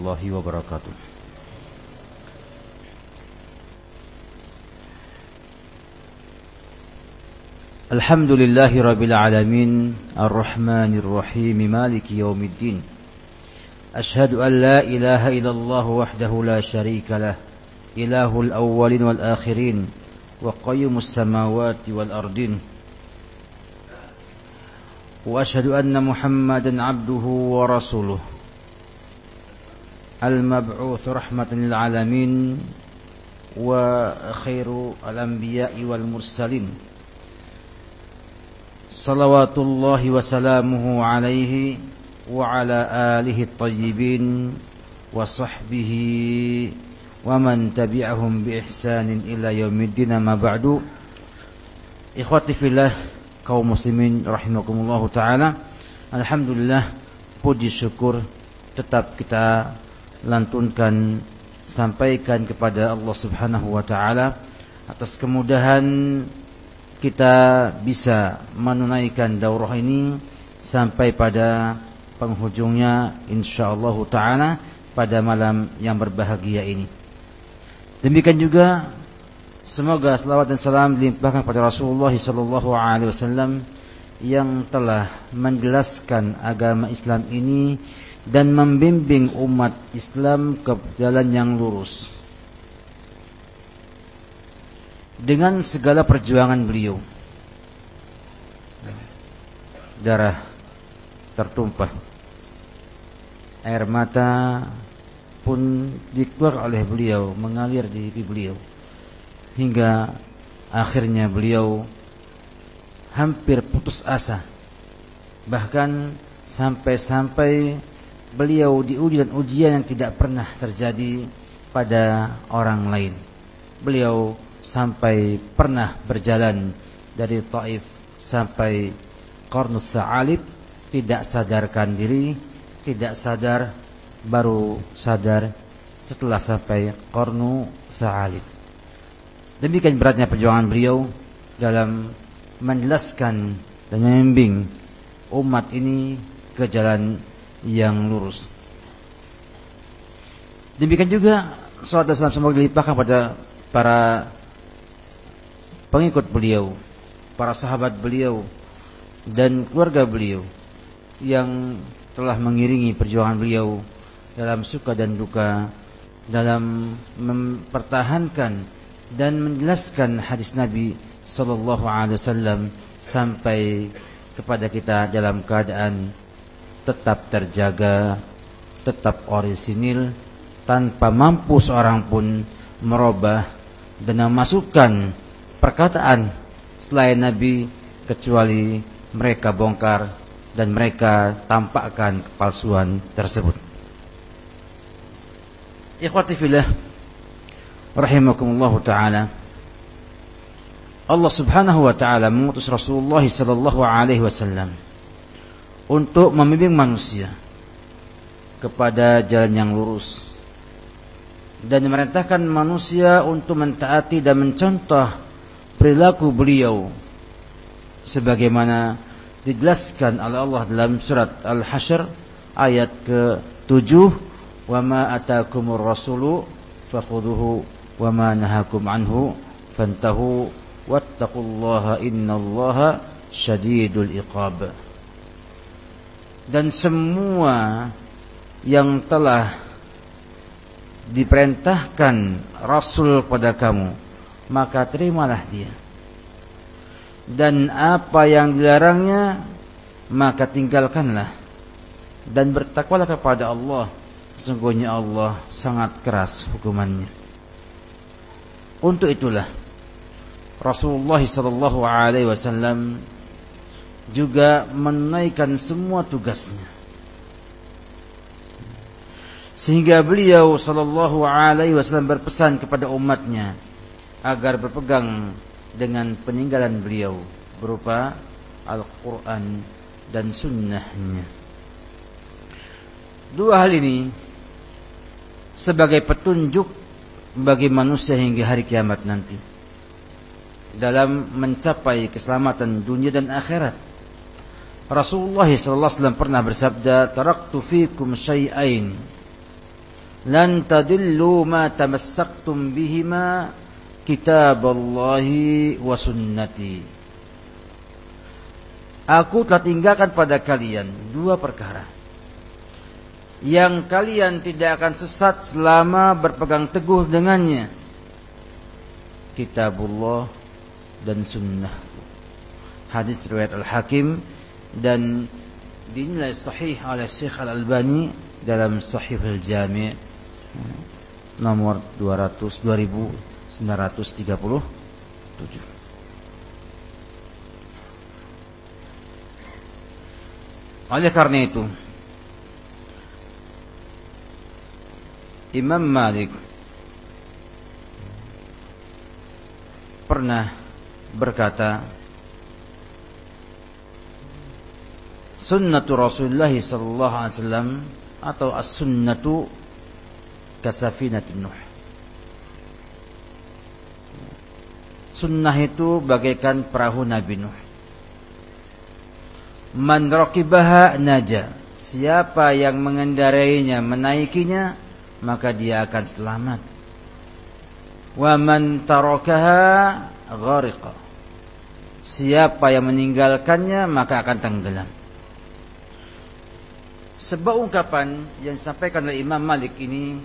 الله وبركاته الحمد لله رب العالمين الرحمن الرحيم مالك يوم الدين أشهد أن لا إله إلا الله وحده لا شريك له إله الأولين والآخرين وقيم السماوات والأرضين وأشهد أن محمدا عبده ورسوله المبعوث رحمة للعالمين وخير الأنبياء والمرسلين صلوات الله وسلامه عليه وعلى آله الطيبين وصحبه ومن تبعهم بإحسان إلى يوم الدين ما بعد إخوتي في الله kaum muslimin rahimakumullah taala Alhamdulillah puji syukur tetap kita lantunkan sampaikan kepada Allah Subhanahu wa taala atas kemudahan kita bisa menunaikan daurah ini sampai pada penghujungnya insyaallah taala pada malam yang berbahagia ini. Demikian juga semoga selawat dan salam dilimpahkan kepada Rasulullah sallallahu alaihi wasallam yang telah menjelaskan agama Islam ini dan membimbing umat Islam ke jalan yang lurus. Dengan segala perjuangan beliau darah tertumpah air mata pun dikeluar oleh beliau mengalir di pipi beliau hingga akhirnya beliau hampir putus asa bahkan sampai-sampai beliau diuji dan ujian yang tidak pernah terjadi pada orang lain. Beliau sampai pernah berjalan dari Taif sampai Qarnus Sa'alib tidak sadarkan diri, tidak sadar baru sadar setelah sampai Qarnu Sa'alib. Demikian beratnya perjuangan beliau dalam menjelaskan dan membimbing umat ini ke jalan yang lurus. Demikian juga salat dan salam semoga dilimpahkan pada para pengikut beliau, para sahabat beliau dan keluarga beliau yang telah mengiringi perjuangan beliau dalam suka dan duka dalam mempertahankan dan menjelaskan hadis Nabi sallallahu alaihi wasallam sampai kepada kita dalam keadaan tetap terjaga, tetap orisinil tanpa mampu seorang pun merubah dan memasukkan perkataan selain Nabi kecuali mereka bongkar dan mereka tampakkan kepalsuan tersebut. Ikhwati fillah rahimakumullah taala. Allah Subhanahu wa taala mengutus Rasulullah sallallahu alaihi wasallam untuk membimbing manusia kepada jalan yang lurus. Dan memerintahkan manusia untuk mentaati dan mencontoh perilaku beliau sebagaimana dijelaskan oleh Allah dalam surat Al-Hasyr ayat ke-7 wa ma atakumur rasulu fakhudhuhu wa ma nahakum anhu fantahu wattaqullaha innallaha syadidul iqab dan semua yang telah diperintahkan Rasul kepada kamu maka terimalah dia. Dan apa yang dilarangnya maka tinggalkanlah dan bertakwalah kepada Allah. Sesungguhnya Allah sangat keras hukumannya. Untuk itulah Rasulullah sallallahu alaihi wasallam juga menunaikan semua tugasnya. Sehingga beliau sallallahu alaihi wasallam berpesan kepada umatnya, agar berpegang dengan peninggalan beliau berupa Al-Quran dan sunnahnya. Dua hal ini sebagai petunjuk bagi manusia hingga hari kiamat nanti dalam mencapai keselamatan dunia dan akhirat. Rasulullah SAW pernah bersabda, "Taraktu fikum syai'ain. Lan tadillu ma tamassaktum bihima kitaballahi wa sunnati. Aku telah tinggalkan pada kalian dua perkara. Yang kalian tidak akan sesat selama berpegang teguh dengannya. Kitabullah dan sunnah hadis riwayat Al-Hakim dan dinilai sahih oleh Syekh Al-Albani dalam Sahih Al-Jami' nomor 200 2937 oleh karena itu Imam Malik pernah berkata sunnatu Rasulullah sallallahu alaihi wasallam atau as-sunnatu kasafinatin Nuh. Sunnah itu bagaikan perahu Nabi Nuh. Man raqibaha naja. Siapa yang mengendarainya, menaikinya, maka dia akan selamat. Wa man tarakaha ghariqa. Siapa yang meninggalkannya maka akan tenggelam sebuah ungkapan yang disampaikan oleh Imam Malik ini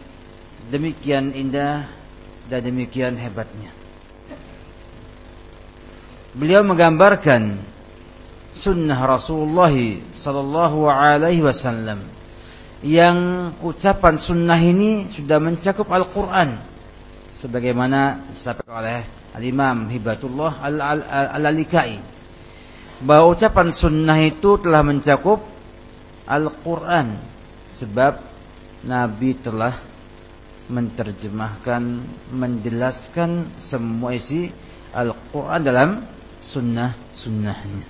demikian indah dan demikian hebatnya. Beliau menggambarkan sunnah Rasulullah sallallahu alaihi wasallam yang ucapan sunnah ini sudah mencakup Al-Qur'an sebagaimana disampaikan oleh Al-Imam Hibatullah Al-Alikai bahwa ucapan sunnah itu telah mencakup Al-Quran. Sebab Nabi telah menerjemahkan Menjelaskan semua isi Al-Quran dalam sunnah-sunnahnya.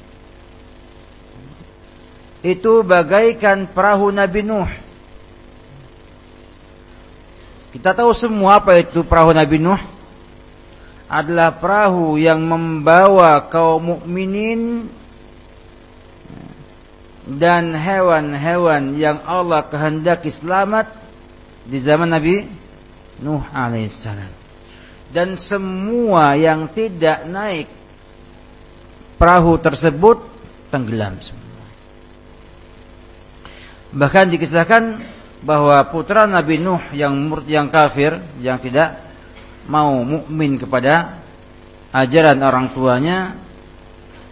Itu bagaikan perahu Nabi Nuh. Kita tahu semua apa itu perahu Nabi Nuh? Adalah perahu yang membawa kaum mukminin dan hewan-hewan yang Allah kehendaki selamat di zaman Nabi Nuh alaihissalam. Dan semua yang tidak naik perahu tersebut tenggelam semua. Bahkan dikisahkan bahwa putra Nabi Nuh yang yang kafir yang tidak mau mukmin kepada ajaran orang tuanya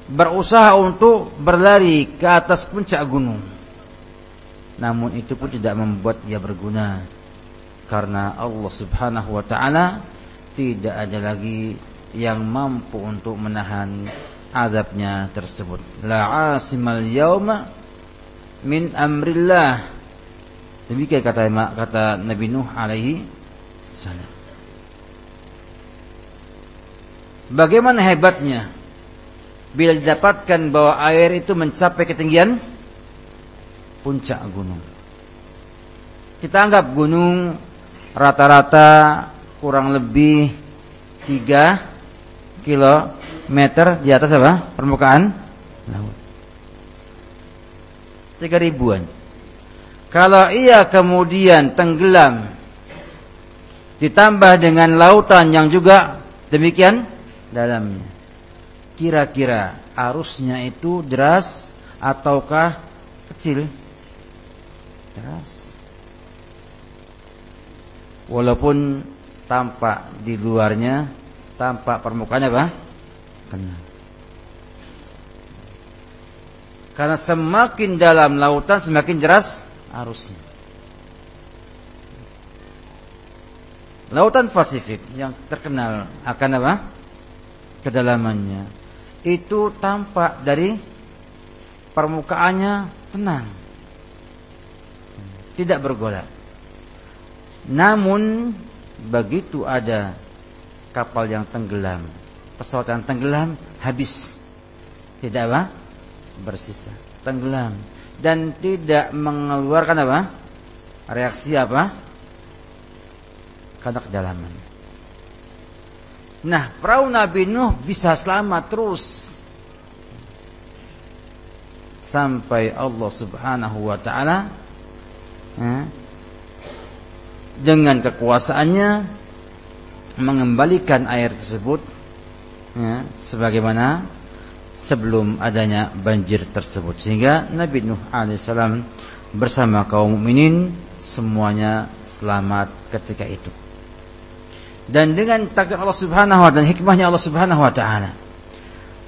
berusaha untuk berlari ke atas puncak gunung. Namun itu pun tidak membuat ia berguna karena Allah Subhanahu wa taala tidak ada lagi yang mampu untuk menahan azabnya tersebut. La asimal yauma min amrillah. Demikian kata kata Nabi Nuh alaihi salam. Bagaimana hebatnya bila didapatkan bahwa air itu mencapai ketinggian puncak gunung. Kita anggap gunung rata-rata kurang lebih 3 kilometer di atas apa? Permukaan laut. 3 ribuan. Kalau ia kemudian tenggelam ditambah dengan lautan yang juga demikian dalamnya kira-kira arusnya itu deras ataukah kecil? Deras. Walaupun tampak di luarnya tampak permukaannya apa? Tenang. Karena semakin dalam lautan semakin deras arusnya. Lautan Pasifik yang terkenal akan apa? Kedalamannya itu tampak dari permukaannya tenang. Tidak bergolak. Namun begitu ada kapal yang tenggelam, pesawat yang tenggelam habis. Tidak apa? Bersisa. Tenggelam dan tidak mengeluarkan apa? Reaksi apa? Karena kedalaman. Nah, perahu Nabi Nuh bisa selamat terus. Sampai Allah Subhanahu wa taala ya, dengan kekuasaannya mengembalikan air tersebut ya, sebagaimana sebelum adanya banjir tersebut. Sehingga Nabi Nuh alaihissalam bersama kaum mukminin semuanya selamat ketika itu dan dengan takdir Allah Subhanahu wa taala hikmahnya Allah Subhanahu wa taala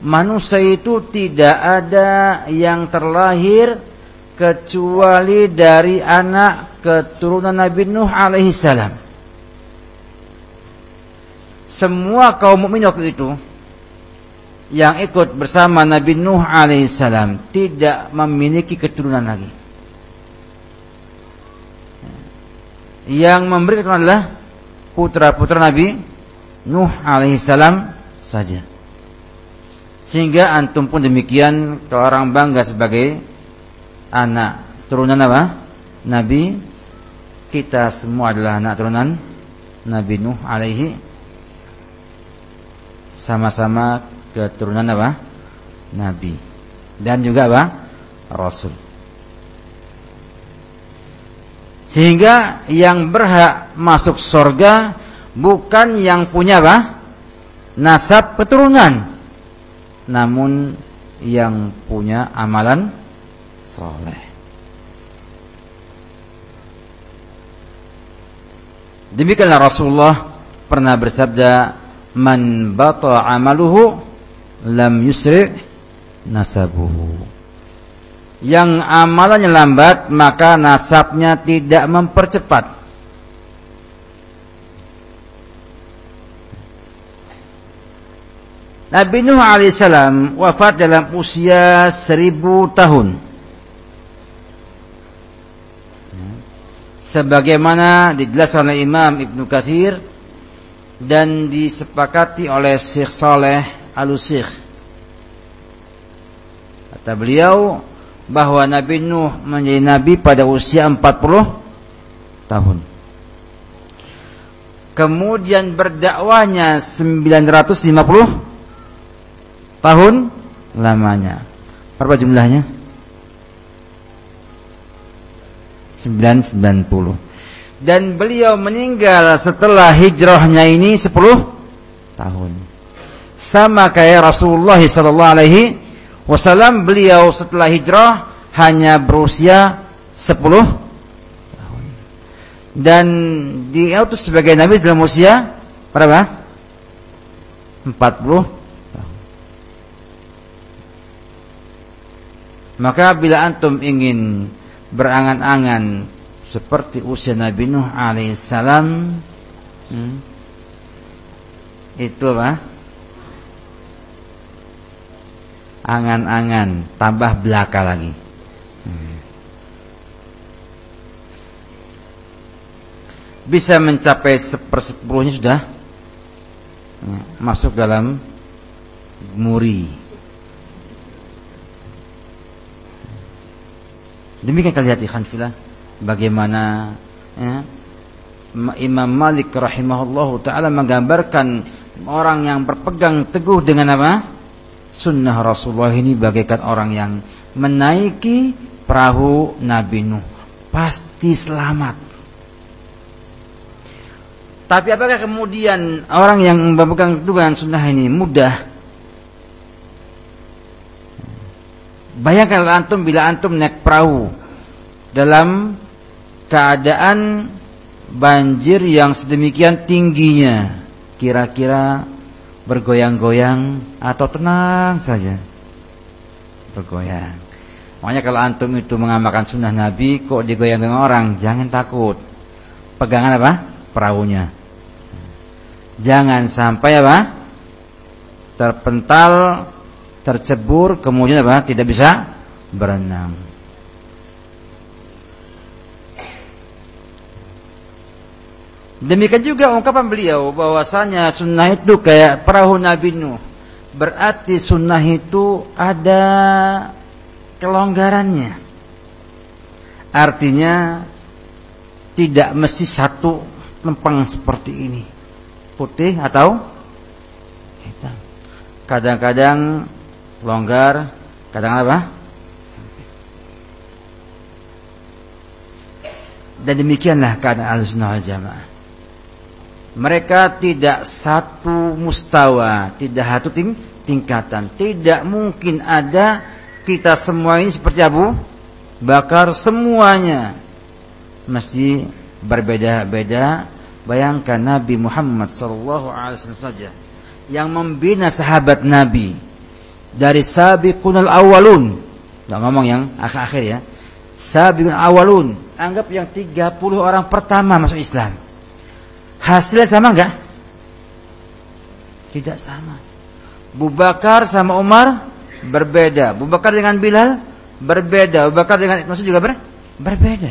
manusia itu tidak ada yang terlahir kecuali dari anak keturunan Nabi Nuh alaihi salam. Semua kaum mukmin waktu itu yang ikut bersama Nabi Nuh alaihi salam tidak memiliki keturunan lagi. Yang memberi keturunan adalah putra-putra Nabi Nuh alaihi salam saja. Sehingga antum pun demikian kalau orang bangga sebagai anak turunan apa? Nabi kita semua adalah anak turunan Nabi Nuh alaihi sama-sama keturunan apa? Nabi dan juga apa? Rasul. Sehingga yang berhak masuk surga bukan yang punya apa? Nasab keturunan. Namun yang punya amalan soleh. Demikianlah Rasulullah pernah bersabda, "Man bata amaluhu lam yusri nasabuhu." Yang amalannya lambat, maka nasabnya tidak mempercepat. Nabi Nuh alaihissalam wafat dalam usia seribu tahun. sebagaimana dijelaskan oleh Imam Ibnu Katsir dan disepakati oleh Syekh Saleh Al-Syekh. Kata beliau bahwa Nabi Nuh menjadi nabi pada usia 40 tahun. Kemudian berdakwahnya 950 tahun lamanya. Berapa jumlahnya? 990 dan beliau meninggal setelah hijrahnya ini 10 tahun sama kayak Rasulullah sallallahu alaihi wasallam beliau setelah hijrah hanya berusia 10 tahun. Dan diutus sebagai nabi dalam usia berapa? 40 tahun. Maka bila antum ingin berangan-angan seperti usia Nabi Nuh alaihissalam hmm, itu apa? Angan-angan tambah belaka lagi. Hmm. Bisa mencapai sepersepuluhnya sudah hmm, masuk dalam muri Demikian kita lihat ikhwan filah bagaimana ya, Imam Malik rahimahullah taala menggambarkan orang yang berpegang teguh dengan apa? Sunnah Rasulullah ini bagaikan orang yang menaiki perahu Nabi Nuh pasti selamat. Tapi apakah kemudian orang yang berpegang teguh dengan sunnah ini mudah Bayangkan antum bila antum naik perahu dalam keadaan banjir yang sedemikian tingginya, kira-kira bergoyang-goyang atau tenang saja bergoyang. Makanya kalau antum itu mengamalkan sunnah Nabi kok digoyang-goyang orang, jangan takut. Pegangan apa? Perahunya. Jangan sampai apa? Terpental tercebur kemudian apa? Tidak bisa berenang. Demikian juga ungkapan beliau bahwasanya sunnah itu kayak perahu Nabi Nuh. Berarti sunnah itu ada kelonggarannya. Artinya tidak mesti satu lempeng seperti ini. Putih atau hitam. Kadang-kadang longgar, kadang apa? Dan demikianlah keadaan al-sunnah jamaah. Mereka tidak satu mustawa, tidak satu ting tingkatan. Tidak mungkin ada kita semua ini seperti Abu Bakar semuanya masih berbeda-beda. Bayangkan Nabi Muhammad sallallahu alaihi wasallam saja yang membina sahabat Nabi dari sabiqunal awalun. Enggak ngomong yang akhir-akhir ya. Sabiqun awalun, anggap yang 30 orang pertama masuk Islam Hasilnya sama enggak? Tidak sama. Abu Bakar sama Umar berbeda. Abu Bakar dengan Bilal berbeda. Abu Bakar dengan maksud juga ber berbeda.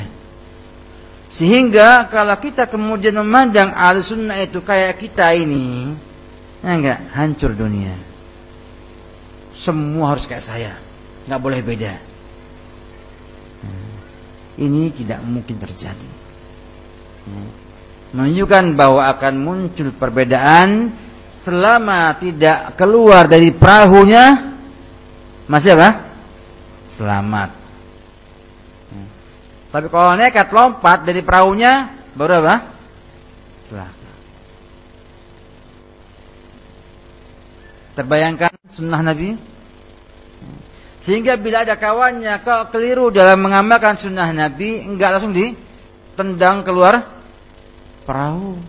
Sehingga kalau kita kemudian memandang al-sunnah itu kayak kita ini, ya enggak, hancur dunia. Semua harus kayak saya. Enggak boleh beda. Ini tidak mungkin terjadi menunjukkan bahwa akan muncul perbedaan selama tidak keluar dari perahunya masih apa? Selamat. Tapi kalau nekat lompat dari perahunya baru apa? Celaka. Terbayangkan sunnah Nabi? Sehingga bila ada kawannya kau keliru dalam mengamalkan sunnah Nabi, enggak langsung ditendang keluar perahu.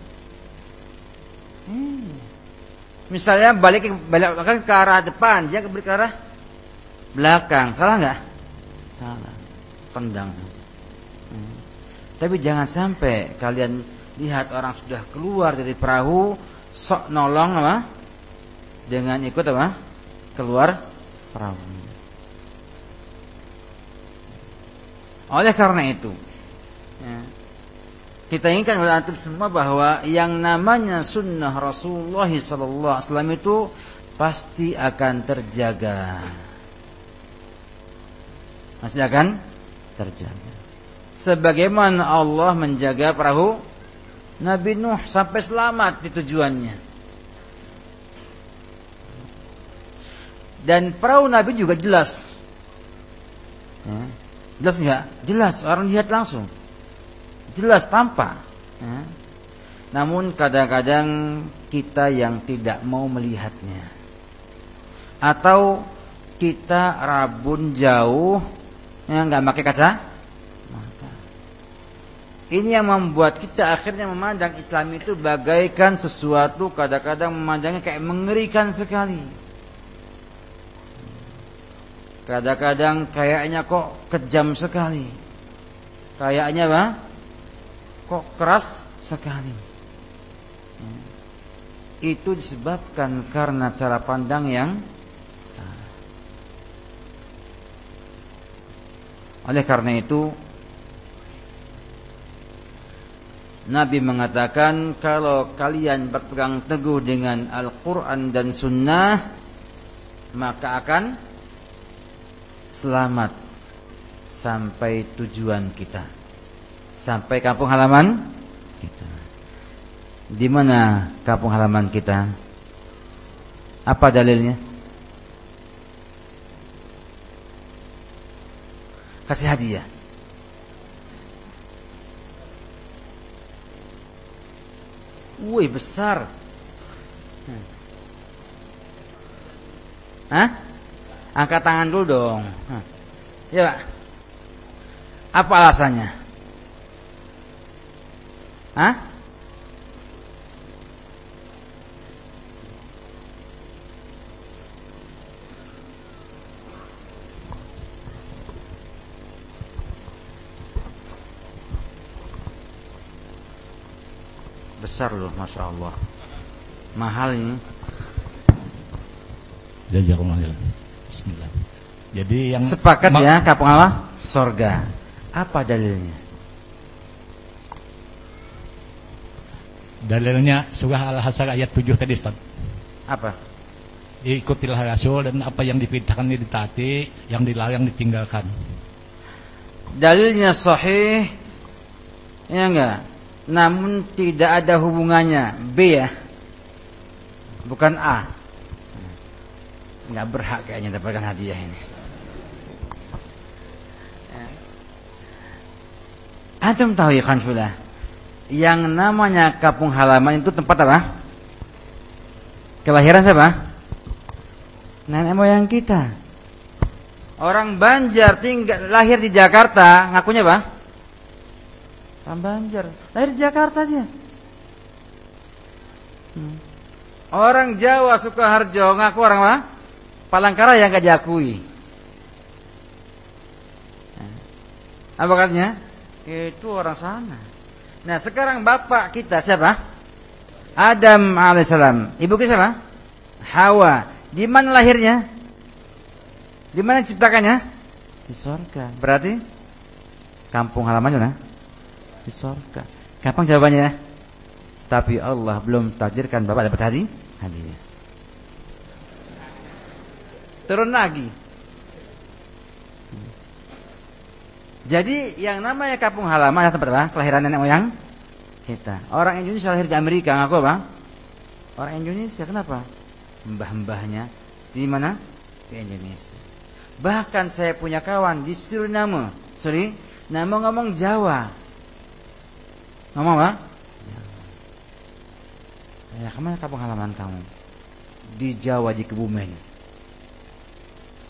Hmm. Misalnya balik ke balik ke arah depan, dia ke arah belakang. Salah nggak? Salah. Tendang. Hmm. Tapi jangan sampai kalian lihat orang sudah keluar dari perahu, sok nolong apa? Dengan ikut apa? Keluar perahu. Oleh karena itu, kita inginkan kepada antum semua bahwa yang namanya sunnah Rasulullah wasallam itu pasti akan terjaga. Pasti akan terjaga. Sebagaimana Allah menjaga perahu Nabi Nuh sampai selamat di tujuannya. Dan perahu Nabi juga jelas. Ya. Jelas enggak? Jelas, orang lihat langsung jelas tampak. Ya. Namun kadang-kadang kita yang tidak mau melihatnya. Atau kita rabun jauh yang nggak pakai kaca. Ini yang membuat kita akhirnya memandang Islam itu bagaikan sesuatu kadang-kadang memandangnya kayak mengerikan sekali. Kadang-kadang kayaknya kok kejam sekali. Kayaknya apa? Kok keras sekali. Itu disebabkan karena cara pandang yang salah. Oleh karena itu Nabi mengatakan kalau kalian berpegang teguh dengan Al-Quran dan Sunnah maka akan selamat sampai tujuan kita sampai kampung halaman kita. Di mana kampung halaman kita? Apa dalilnya? Kasih hadiah. Wih besar. Hah? Angkat tangan dulu dong. Ya, Apa alasannya? Hah? Besar loh, masya Allah. Mahal ini. Jazakumullah Bismillah. Jadi yang sepakat ya kapung apa? Sorga. Apa dalilnya? Dalilnya surah Al-Hasr ayat 7 tadi Ustaz. Apa? Ikutilah Rasul dan apa yang diperintahkan ditaati, yang dilarang ditinggalkan. Dalilnya sahih ya enggak? Namun tidak ada hubungannya B ya. Bukan A. Enggak berhak kayaknya dapatkan hadiah ini. Antum tahu ya Khanfullah Yang namanya kampung halaman itu tempat apa? Kelahiran siapa? Nenek moyang kita Orang Banjar tinggal lahir di Jakarta Ngakunya apa? Orang Banjar Lahir di Jakarta aja hmm. Orang Jawa Sukoharjo ngaku orang apa? Palangkaraya yang gak diakui Apa katanya? Itu orang sana. Nah sekarang bapak kita siapa? Adam alaihissalam. Ibu kita siapa? Hawa. Di mana lahirnya? Di mana ciptakannya? Di surga. Berarti kampung halamannya mana? Di surga. Kapan jawabannya? Tapi Allah belum takdirkan bapak dapat hadi hadiah. Turun lagi. Jadi yang namanya kampung halaman adalah tempat apa? Kelahiran nenek moyang kita. Orang Indonesia lahir di Amerika, ngaku apa? Orang Indonesia kenapa? Mbah-mbahnya di mana? Di Indonesia. Bahkan saya punya kawan di Suriname. Sorry, nama ngomong Jawa. Ngomong apa? Jawa. Ya, ke mana kampung halaman kamu? Di Jawa di Kebumen.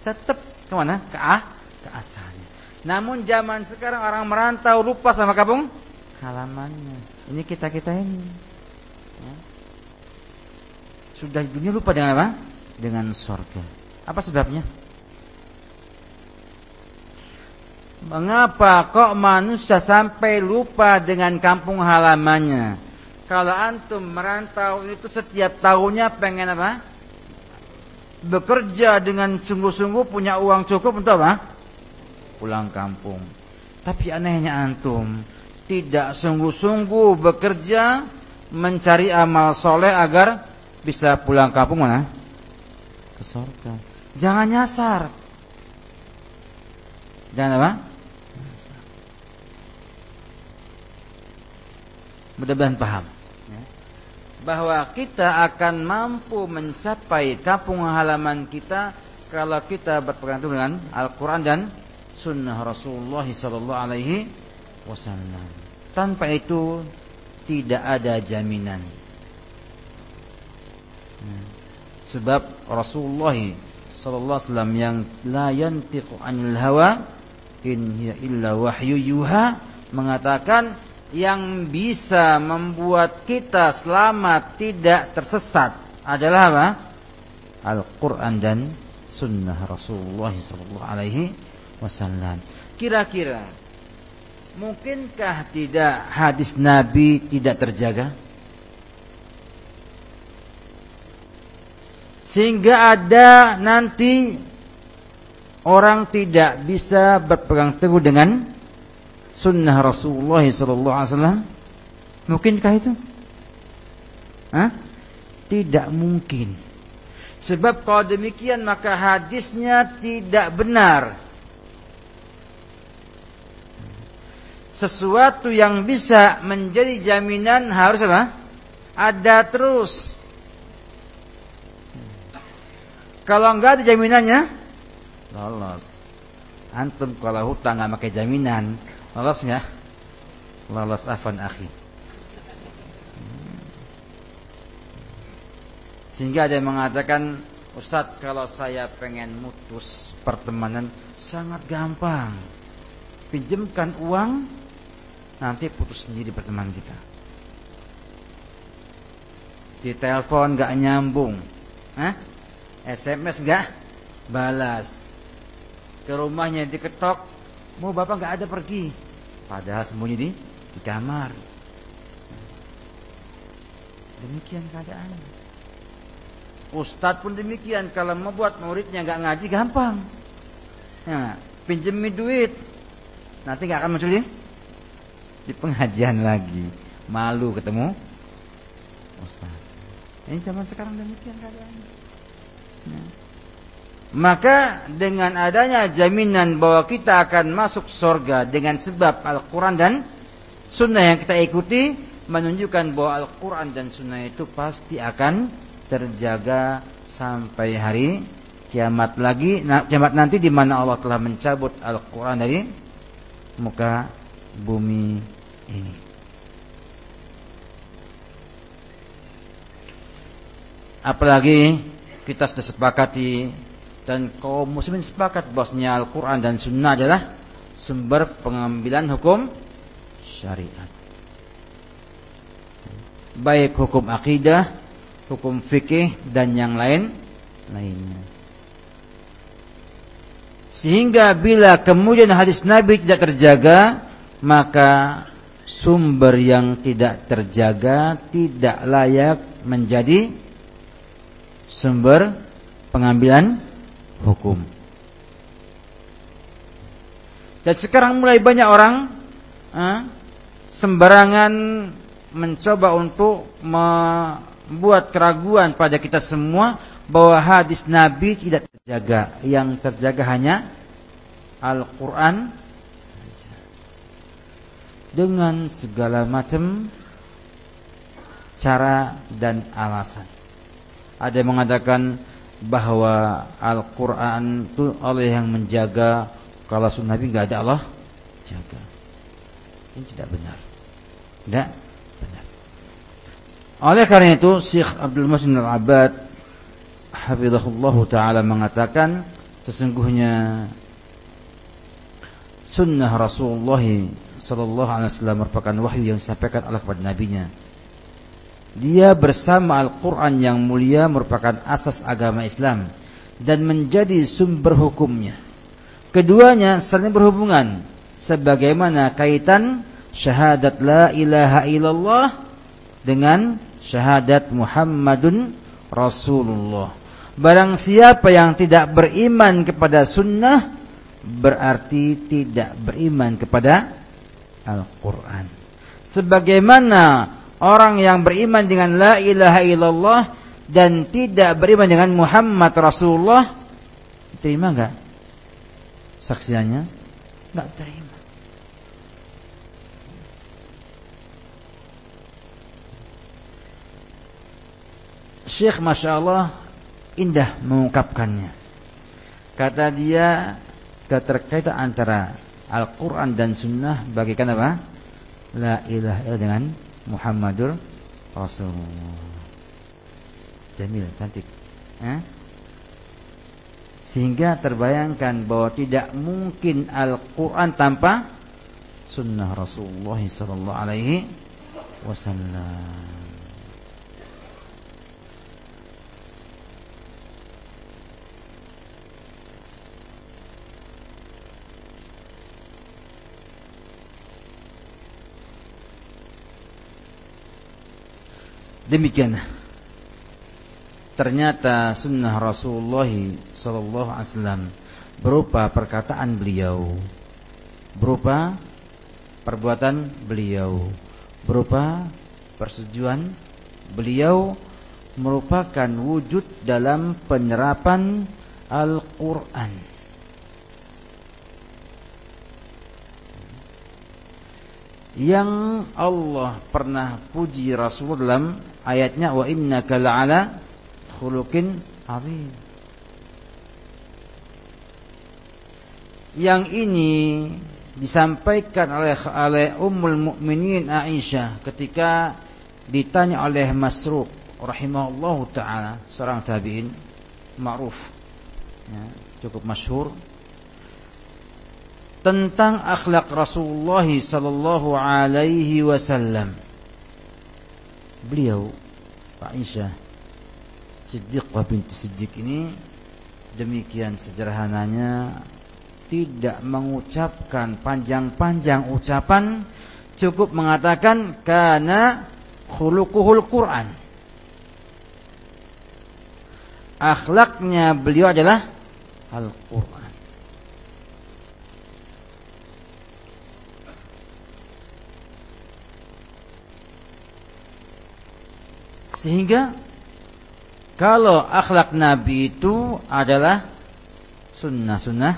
Tetap ke mana? Ke ah, ke asalnya. Namun zaman sekarang orang merantau lupa sama kampung halamannya. Ini kita kita ini. Ya. Sudah dunia lupa dengan apa? Dengan surga. Apa sebabnya? Mengapa kok manusia sampai lupa dengan kampung halamannya? Kalau antum merantau itu setiap tahunnya pengen apa? Bekerja dengan sungguh-sungguh punya uang cukup untuk apa? Pulang kampung. Tapi anehnya antum tidak sungguh-sungguh bekerja mencari amal soleh agar bisa pulang kampung mana? Ke surga. Jangan nyasar. Jangan apa? Mudah-mudahan paham ya. bahwa kita akan mampu mencapai kampung halaman kita kalau kita berpegang dengan Al-Quran dan sunnah Rasulullah sallallahu alaihi wasallam. Tanpa itu tidak ada jaminan. Sebab Rasulullah sallallahu alaihi wasallam yang la yantiqu anil hawa in hiya illa wahyu yuha mengatakan yang bisa membuat kita selamat tidak tersesat adalah apa? Al-Quran dan Sunnah Rasulullah Sallallahu Alaihi wasallam. Kira-kira mungkinkah tidak hadis Nabi tidak terjaga? Sehingga ada nanti orang tidak bisa berpegang teguh dengan sunnah Rasulullah sallallahu alaihi wasallam. Mungkinkah itu? Hah? Tidak mungkin. Sebab kalau demikian maka hadisnya tidak benar. Sesuatu yang bisa menjadi jaminan harus apa? Ada terus. Kalau enggak ada jaminannya, lolos. Antum kalau hutang nggak pakai jaminan, lolos nggak? Lolos afan akhi. Sehingga ada yang mengatakan, Ustadz kalau saya pengen mutus pertemanan sangat gampang. Pinjamkan uang nanti putus sendiri pertemanan kita. Di telepon gak nyambung, Hah? SMS gak balas. Ke rumahnya diketok, mau bapak gak ada pergi, padahal sembunyi di di kamar. Demikian keadaan. Ustadz pun demikian kalau membuat muridnya gak ngaji gampang. Nah, pinjemi duit, nanti gak akan muncul di pengajian lagi. Malu ketemu Ustaz. Ini zaman sekarang demikian keadaannya. Ya. maka dengan adanya jaminan bahwa kita akan masuk surga dengan sebab Al-Quran dan Sunnah yang kita ikuti menunjukkan bahwa Al-Quran dan Sunnah itu pasti akan terjaga sampai hari kiamat lagi. Kiamat nanti di mana Allah telah mencabut Al-Quran dari muka bumi ini. Apalagi kita sudah sepakati dan kaum muslimin sepakat bahwasanya Al-Quran dan Sunnah adalah sumber pengambilan hukum syariat. Baik hukum akidah, hukum fikih dan yang lain lainnya. Sehingga bila kemudian hadis Nabi tidak terjaga, maka sumber yang tidak terjaga tidak layak menjadi sumber pengambilan hukum. Dan sekarang mulai banyak orang eh, sembarangan mencoba untuk membuat keraguan pada kita semua bahwa hadis Nabi tidak terjaga. Yang terjaga hanya Al-Quran. Dengan segala macam cara dan alasan. Ada yang mengatakan bahwa Al-Quran itu oleh yang menjaga kalau sunnah Nabi nggak ada Allah jaga. Ini tidak benar. Tidak benar. Oleh karena itu Syekh Abdul Muhsin Al-Abad hafizahullah taala mengatakan sesungguhnya sunnah Rasulullah sallallahu alaihi wasallam merupakan wahyu yang disampaikan Allah kepada nabinya. Dia bersama Al-Qur'an yang mulia merupakan asas agama Islam dan menjadi sumber hukumnya. Keduanya saling berhubungan sebagaimana kaitan syahadat la ilaha illallah dengan syahadat Muhammadun Rasulullah. Barang siapa yang tidak beriman kepada sunnah Berarti tidak beriman kepada Al-Quran Sebagaimana orang yang beriman dengan La ilaha illallah Dan tidak beriman dengan Muhammad Rasulullah Terima enggak? Saksiannya Enggak terima Syekh Masya Allah indah mengungkapkannya. Kata dia keterkaitan antara Al-Quran dan Sunnah bagikan apa? La ilaha illallah dengan Muhammadur Rasulullah. Jamil, cantik. Eh? Sehingga terbayangkan bahwa tidak mungkin Al-Quran tanpa Sunnah Rasulullah Sallallahu Alaihi Wasallam. Demikian. Ternyata sunnah Rasulullah sallallahu alaihi wasallam berupa perkataan beliau, berupa perbuatan beliau, berupa persetujuan beliau merupakan wujud dalam penerapan Al-Qur'an. Yang Allah pernah puji Rasulullah dalam ayatnya wa innaka la'ala khuluqin azim. Yang ini disampaikan oleh oleh Ummul Mukminin Aisyah ketika ditanya oleh Masruq rahimahullahu taala seorang tabi'in ma'ruf ya, cukup masyhur tentang akhlak Rasulullah sallallahu alaihi wasallam. Beliau Aisyah Siddiqah binti Siddiq ini demikian sederhananya tidak mengucapkan panjang-panjang ucapan cukup mengatakan karena khuluquhul Quran akhlaknya beliau adalah Al-Quran Sehingga kalau akhlak Nabi itu adalah sunnah-sunnah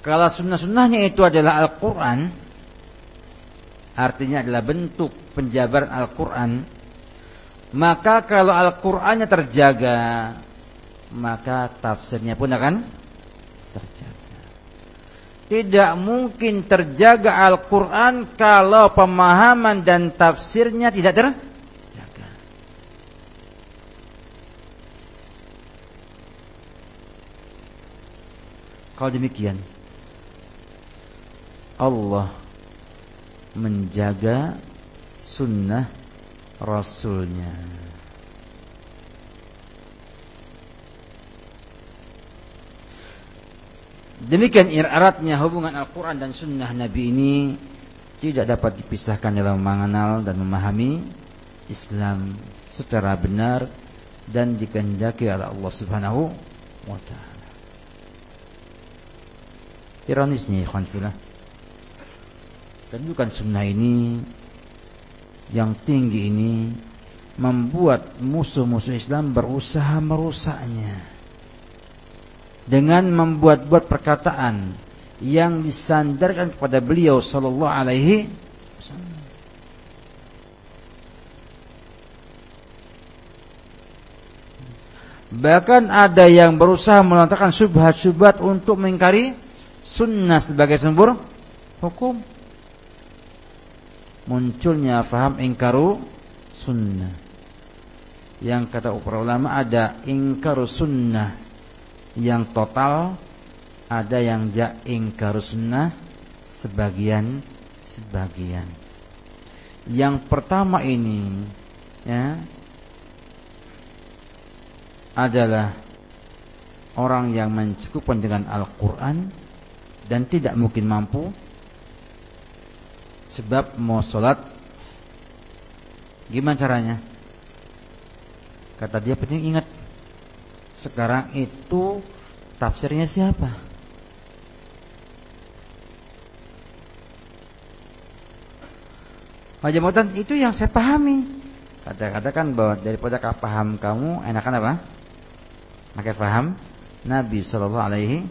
Kalau sunnah-sunnahnya itu adalah Al-Quran Artinya adalah bentuk penjabaran Al-Quran Maka kalau Al-Qurannya terjaga Maka tafsirnya pun akan terjaga tidak mungkin terjaga Al-Quran kalau pemahaman dan tafsirnya tidak terjaga. Kalau demikian, Allah menjaga sunnah Rasulnya. Demikian iratnya hubungan Al-Quran dan Sunnah Nabi ini tidak dapat dipisahkan dalam mengenal dan memahami Islam secara benar dan dikehendaki oleh Allah Subhanahu wa taala. Ironisnya ikhwan fillah. Kedudukan sunnah ini yang tinggi ini membuat musuh-musuh Islam berusaha merusaknya dengan membuat-buat perkataan yang disandarkan kepada beliau sallallahu alaihi. Bahkan ada yang berusaha melontarkan subhat-subhat untuk mengingkari sunnah sebagai sumber hukum. Munculnya faham ingkaru sunnah. Yang kata para ulama ada ingkaru sunnah yang total ada yang jaing sunnah sebagian sebagian yang pertama ini ya adalah orang yang mencukupkan dengan Al-Quran dan tidak mungkin mampu sebab mau sholat gimana caranya kata dia penting ingat sekarang itu tafsirnya siapa? Majematan itu yang saya pahami. Kata-katakan bahwa daripada paham kamu enakan apa? Maka paham Nabi Shallallahu Alaihi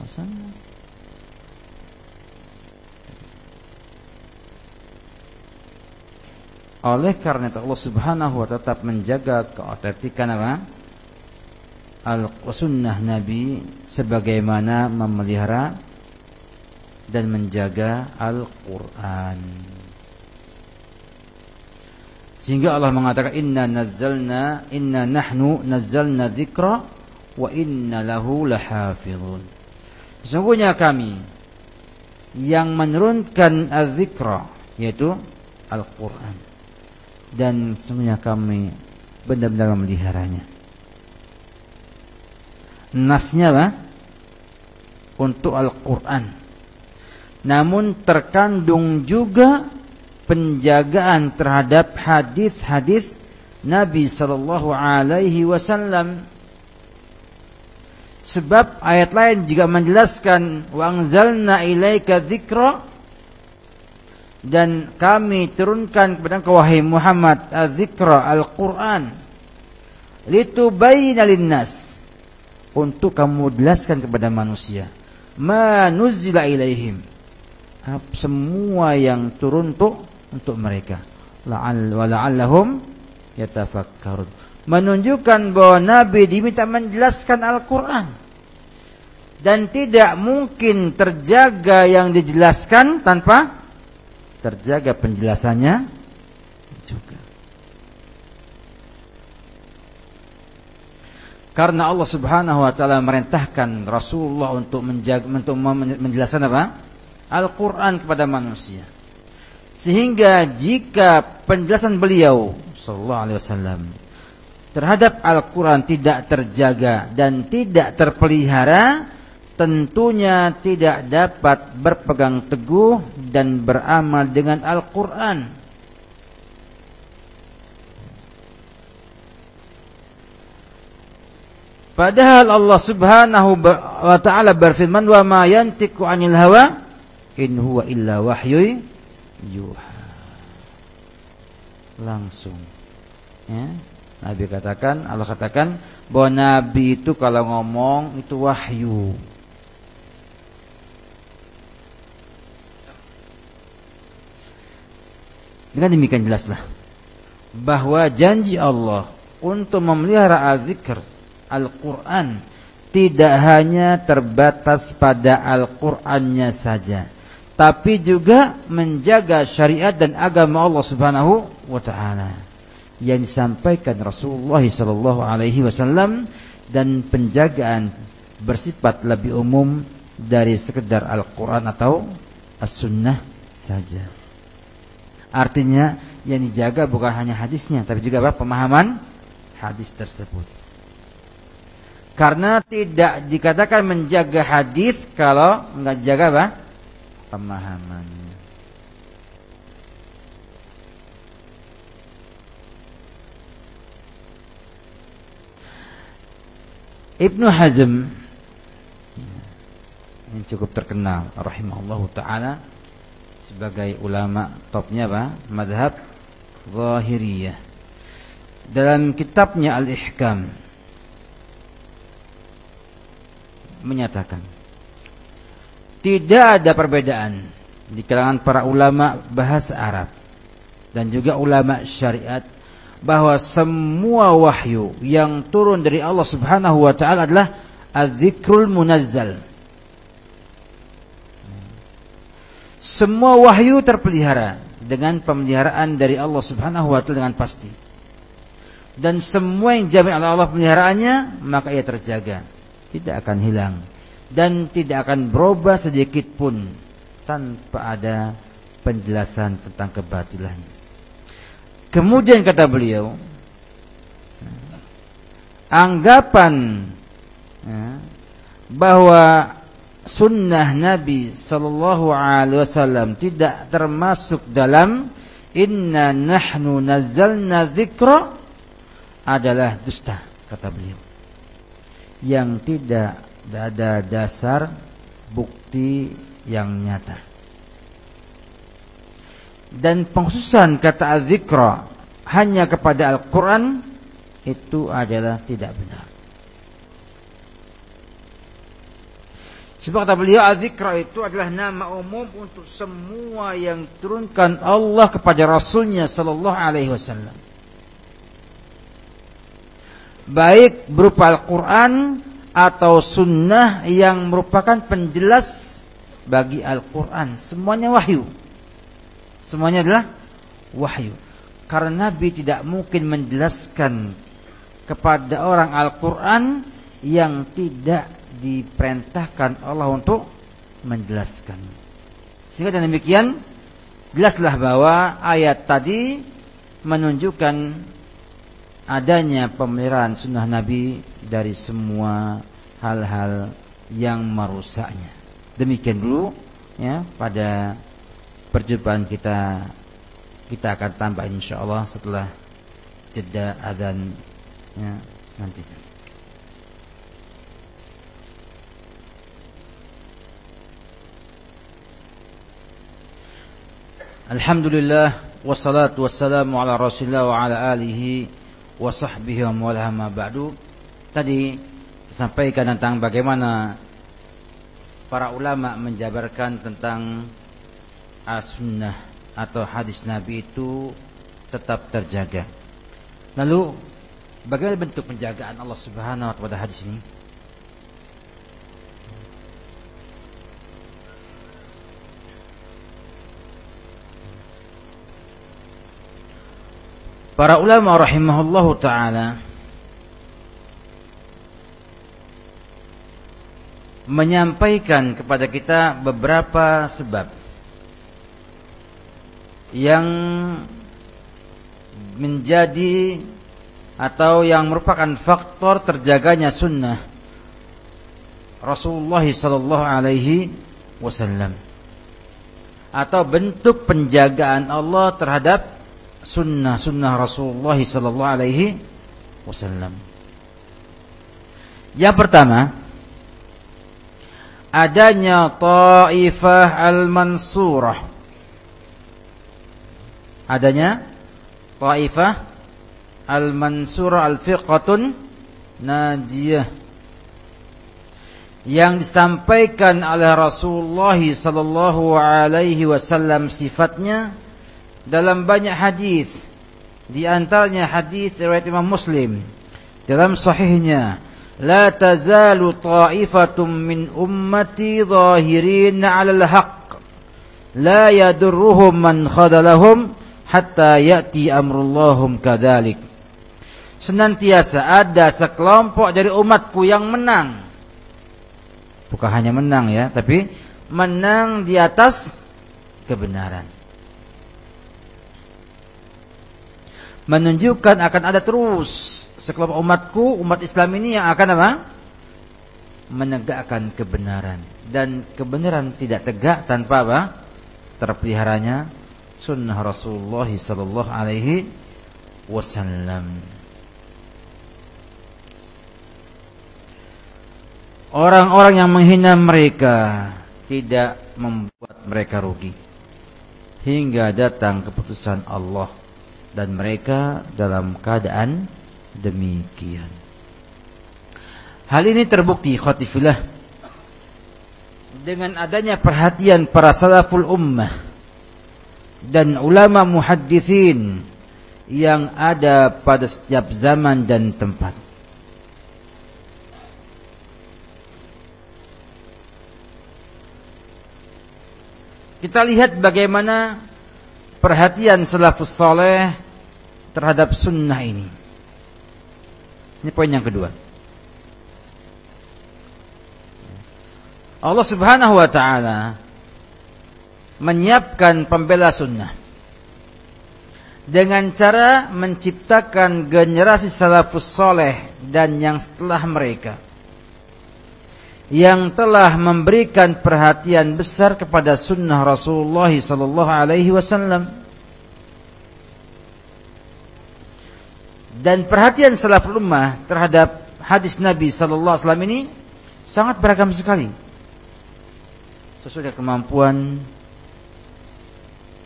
Wasallam. Oleh karena itu Allah Subhanahu wa tetap menjaga keotentikan apa? al-sunnah Nabi sebagaimana memelihara dan menjaga Al-Quran. Sehingga Allah mengatakan inna nazzalna inna nahnu nazzalna dzikra wa inna lahu lahafizun. Sesungguhnya kami yang menurunkan az-dzikra yaitu Al-Qur'an dan sesungguhnya kami benar-benar memeliharanya nasnya apa? Untuk Al-Quran Namun terkandung juga penjagaan terhadap hadis-hadis Nabi sallallahu alaihi wasallam. Sebab ayat lain juga menjelaskan wangzalna ilaika dzikra dan kami turunkan kepada engkau wahai Muhammad az-dzikra Al-Qur'an. Litubayyana lin-nas. Untuk kamu jelaskan kepada manusia. Manuzila ilaihim. Semua yang turun untuk untuk mereka. La'al la'allahum yatafakkarun. Menunjukkan bahwa nabi diminta menjelaskan Al-Qur'an. Dan tidak mungkin terjaga yang dijelaskan tanpa terjaga penjelasannya juga Karena Allah Subhanahu wa taala merintahkan Rasulullah untuk menjaga untuk menjelaskan apa? Al-Qur'an kepada manusia. Sehingga jika penjelasan beliau sallallahu alaihi wasallam terhadap Al-Qur'an tidak terjaga dan tidak terpelihara, tentunya tidak dapat berpegang teguh dan beramal dengan Al-Qur'an Padahal Allah Subhanahu wa taala berfirman wa ma yantiqu 'anil hawa in huwa illa wahyu yuha. Langsung. Ya. Nabi katakan, Allah katakan bahwa nabi itu kalau ngomong itu wahyu. Dengan demikian jelaslah bahwa janji Allah untuk memelihara al-zikr Al-Quran tidak hanya terbatas pada Al-Qur'annya saja, tapi juga menjaga syariat dan agama Allah Subhanahu wa taala yang disampaikan Rasulullah sallallahu alaihi wasallam dan penjagaan bersifat lebih umum dari sekedar Al-Qur'an atau As-Sunnah saja. Artinya yang dijaga bukan hanya hadisnya tapi juga apa? pemahaman hadis tersebut. Karena tidak dikatakan menjaga hadis kalau nggak jaga apa? Pemahaman. Ibnu Hazm yang cukup terkenal rahimahullah taala sebagai ulama topnya apa? Madhab Zahiriyah. Dalam kitabnya Al-Ihkam menyatakan tidak ada perbedaan di kalangan para ulama bahasa Arab dan juga ulama syariat bahwa semua wahyu yang turun dari Allah Subhanahu wa taala adalah az-zikrul munazzal. Semua wahyu terpelihara dengan pemeliharaan dari Allah Subhanahu wa taala dengan pasti. Dan semua yang jamin oleh Allah pemeliharaannya, maka ia terjaga tidak akan hilang dan tidak akan berubah sedikit pun tanpa ada penjelasan tentang kebatilannya. Kemudian kata beliau, anggapan ya, bahwa sunnah Nabi Sallallahu Alaihi Wasallam tidak termasuk dalam Inna nahnu nazzalna dzikra adalah dusta kata beliau yang tidak ada dasar bukti yang nyata. Dan pengkhususan kata al-zikra hanya kepada Al-Quran itu adalah tidak benar. Sebab kata beliau al-zikra itu adalah nama umum untuk semua yang turunkan Allah kepada Rasulnya Sallallahu Alaihi Wasallam baik berupa Al-Quran atau sunnah yang merupakan penjelas bagi Al-Quran. Semuanya wahyu. Semuanya adalah wahyu. Karena Nabi tidak mungkin menjelaskan kepada orang Al-Quran yang tidak diperintahkan Allah untuk menjelaskan. Sehingga dengan demikian jelaslah bahwa ayat tadi menunjukkan adanya pemeliharaan sunnah Nabi dari semua hal-hal yang merusaknya. Demikian dulu ya pada perjumpaan kita kita akan tambah insyaallah setelah jeda adzan ya nanti. Alhamdulillah wassalatu wassalamu ala Rasulillah wa ala alihi wa sahbihi wa ma ba'du. Tadi disampaikan tentang bagaimana para ulama menjabarkan tentang as-sunnah atau hadis Nabi itu tetap terjaga. Lalu bagaimana bentuk penjagaan Allah Subhanahu wa taala hadis ini? Para ulama rahimahullahu taala menyampaikan kepada kita beberapa sebab yang menjadi atau yang merupakan faktor terjaganya sunnah Rasulullah sallallahu alaihi wasallam atau bentuk penjagaan Allah terhadap sunnah-sunnah Rasulullah sallallahu alaihi wasallam. Yang pertama, adanya Taifah al-Mansurah. Adanya Taifah al-Mansurah al-Fiqatun Najiyah yang disampaikan oleh Rasulullah sallallahu alaihi wasallam sifatnya dalam banyak hadis di antaranya hadis riwayat Imam Muslim dalam sahihnya la tazalu ta'ifatum min ummati zahirin 'alal haqq. La yadurruhum man khadalahum hatta ya'ti amrullahum kadzalik. Senantiasa ada sekelompok dari umatku yang menang. Bukan hanya menang ya tapi menang di atas kebenaran menunjukkan akan ada terus sekelompok umatku umat Islam ini yang akan apa? Menegakkan kebenaran. Dan kebenaran tidak tegak tanpa apa? Terpeliharanya sunnah Rasulullah sallallahu alaihi wasallam. Orang-orang yang menghina mereka tidak membuat mereka rugi. Hingga datang keputusan Allah dan mereka dalam keadaan demikian. Hal ini terbukti khotifillah dengan adanya perhatian para salaful ummah dan ulama muhaddithin yang ada pada setiap zaman dan tempat. Kita lihat bagaimana perhatian salafus saleh terhadap sunnah ini. Ini poin yang kedua. Allah Subhanahu wa taala menyiapkan pembela sunnah dengan cara menciptakan generasi salafus soleh dan yang setelah mereka yang telah memberikan perhatian besar kepada sunnah Rasulullah sallallahu alaihi wasallam dan perhatian salaful ummah terhadap hadis Nabi sallallahu alaihi wasallam ini sangat beragam sekali. Sesuai dengan kemampuan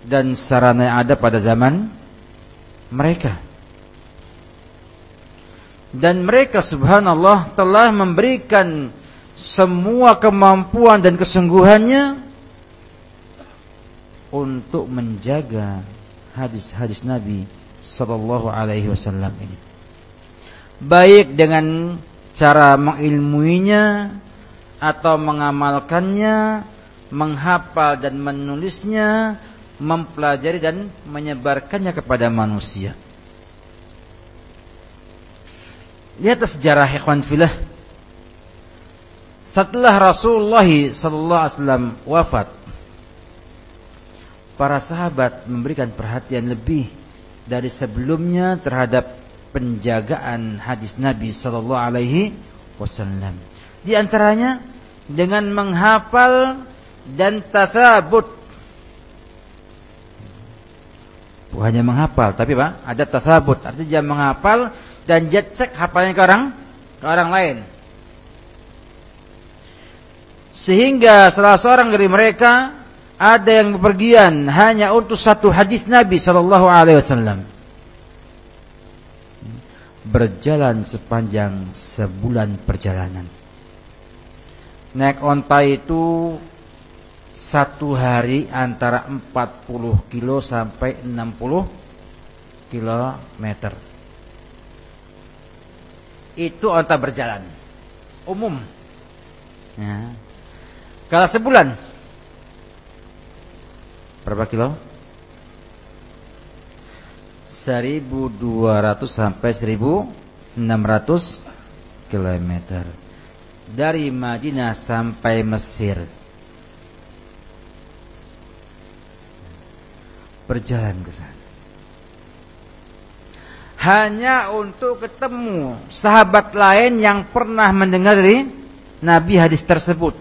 dan sarana yang ada pada zaman mereka. Dan mereka subhanallah telah memberikan semua kemampuan dan kesungguhannya untuk menjaga hadis-hadis Nabi sallallahu alaihi wasallam ini. Baik dengan cara mengilmuinya atau mengamalkannya, menghafal dan menulisnya, mempelajari dan menyebarkannya kepada manusia. Lihat sejarah ikhwan filah setelah Rasulullah sallallahu alaihi wasallam wafat, para sahabat memberikan perhatian lebih dari sebelumnya terhadap penjagaan hadis Nabi sallallahu alaihi wasallam. Di antaranya dengan menghafal dan tathabut. Bukan hanya menghafal, tapi Pak, ada tathabut, artinya dia menghafal dan dia cek hafalnya ke orang ke orang lain. Sehingga salah seorang dari mereka ada yang bepergian hanya untuk satu hadis Nabi sallallahu alaihi wasallam. Berjalan sepanjang sebulan perjalanan. Naik onta itu satu hari antara 40 kilo sampai 60 kilometer. Itu onta berjalan umum. Ya kalau sebulan berapa kilo? 1200 sampai 1600 km dari Madinah sampai Mesir. Berjalan ke sana. Hanya untuk ketemu sahabat lain yang pernah mendengar dari Nabi hadis tersebut.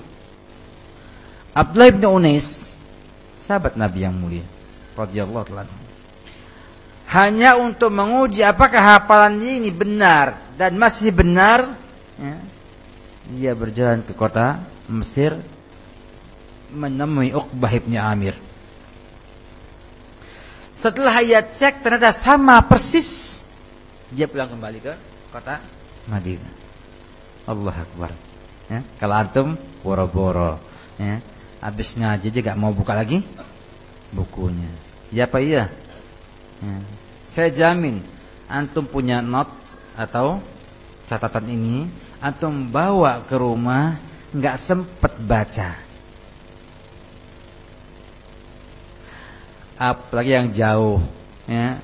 Abdullah bin Unais sahabat Nabi yang mulia radhiyallahu taala hanya untuk menguji apakah hafalan ini benar dan masih benar ya, dia berjalan ke kota Mesir menemui Uqbah bin Amir. Setelah ia cek ternyata sama persis dia pulang kembali ke kota Madinah. Allah Akbar. Ya, kalau antum boro-boro ya Habis ngaji dia gak mau buka lagi bukunya. Ya apa iya? Ya. Saya jamin antum punya not atau catatan ini antum bawa ke rumah nggak sempet baca. Apalagi yang jauh, ya.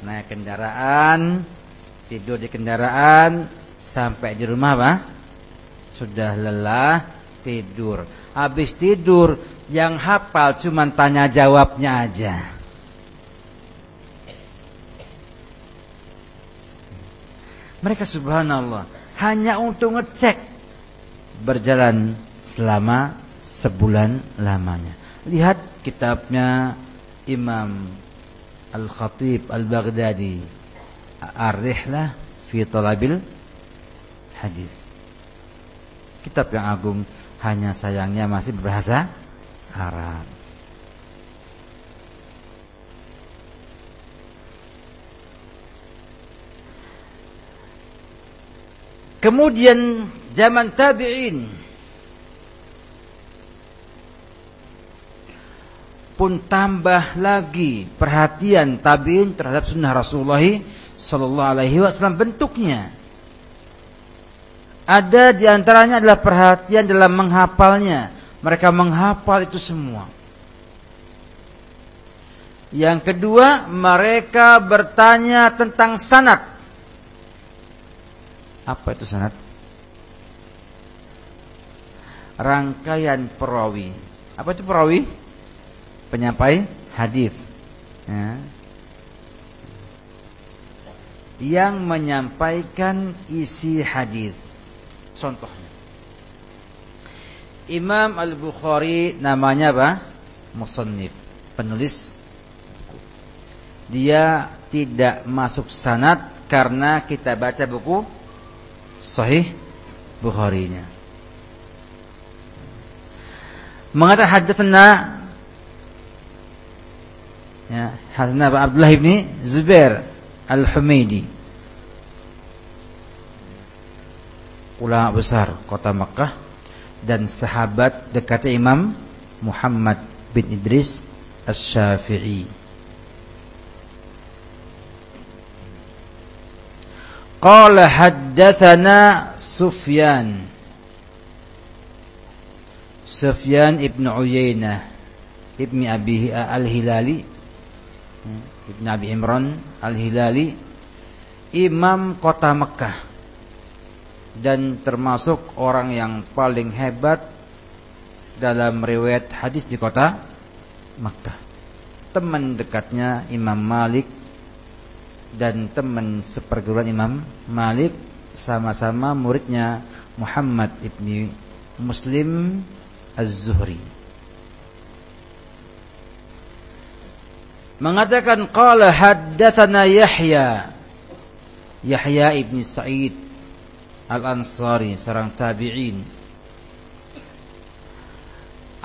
Naik kendaraan, tidur di kendaraan, sampai di rumah apa? Sudah lelah, tidur. Habis tidur, yang hafal cuma tanya jawabnya aja. Mereka subhanallah hanya untuk ngecek berjalan selama sebulan lamanya. Lihat kitabnya Imam Al-Khatib Al-Baghdadi Ar-Rihlah fi Talabil Hadis. Kitab yang agung hanya sayangnya masih berbahasa Arab. Kemudian zaman tabi'in pun tambah lagi perhatian tabi'in terhadap sunnah Rasulullah sallallahu alaihi wasallam bentuknya. Ada di antaranya adalah perhatian dalam menghafalnya. Mereka menghafal itu semua. Yang kedua, mereka bertanya tentang sanat. Apa itu sanad? Rangkaian perawi. Apa itu perawi? Penyampai hadis. Ya. Yang menyampaikan isi hadis. Contohnya. Imam Al-Bukhari namanya apa? Musannif, penulis Dia tidak masuk sanad karena kita baca buku Sahih Bukhari-nya. Mengatakan hadatsana ya, hadatsana Abdullah bin Zubair Al-Humaidi. Ulama besar kota Makkah dan sahabat dekat Imam Muhammad bin Idris Asy-Syafi'i. Qala haddatsana Sufyan Sufyan ibn Uyainah ibn Abi Al-Hilali ibn Abi Imran Al-Hilali imam kota Mekah dan termasuk orang yang paling hebat dalam riwayat hadis di kota Mekah teman dekatnya Imam Malik dan teman seperguruan Imam Malik sama-sama muridnya Muhammad ibni Muslim Az-Zuhri. Mengatakan qala haddatsana Yahya. Yahya ibni Sa'id Al-Ansari seorang tabi'in.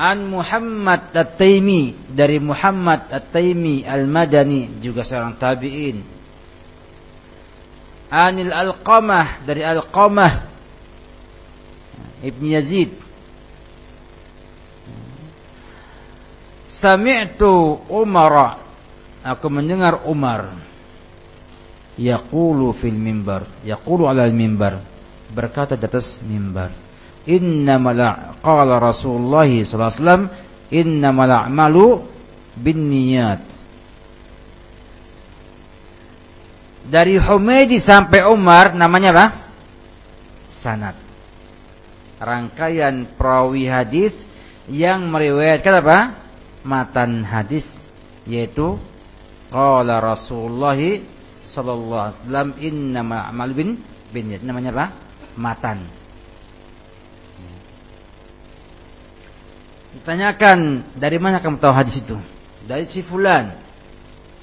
An Muhammad At-Taimi dari Muhammad At-Taimi Al-Madani juga seorang tabi'in. Anil Alqamah dari Alqamah. Ibn Yazid. Sami'tu Umar. Aku mendengar Umar. Yaqulu fil mimbar. Yaqulu ala mimbar Berkata di atas mimbar Innamal qala Rasulullah sallallahu alaihi wasallam innamal a'malu binniyat dari Humaydi sampai Umar namanya apa? Sanad. Rangkaian perawi hadis yang meriwayatkan apa? Matan hadis yaitu qala Rasulullah sallallahu alaihi wasallam innama amal bin bin namanya apa? Matan. Ditanyakan dari mana kamu tahu hadis itu? Dari si fulan.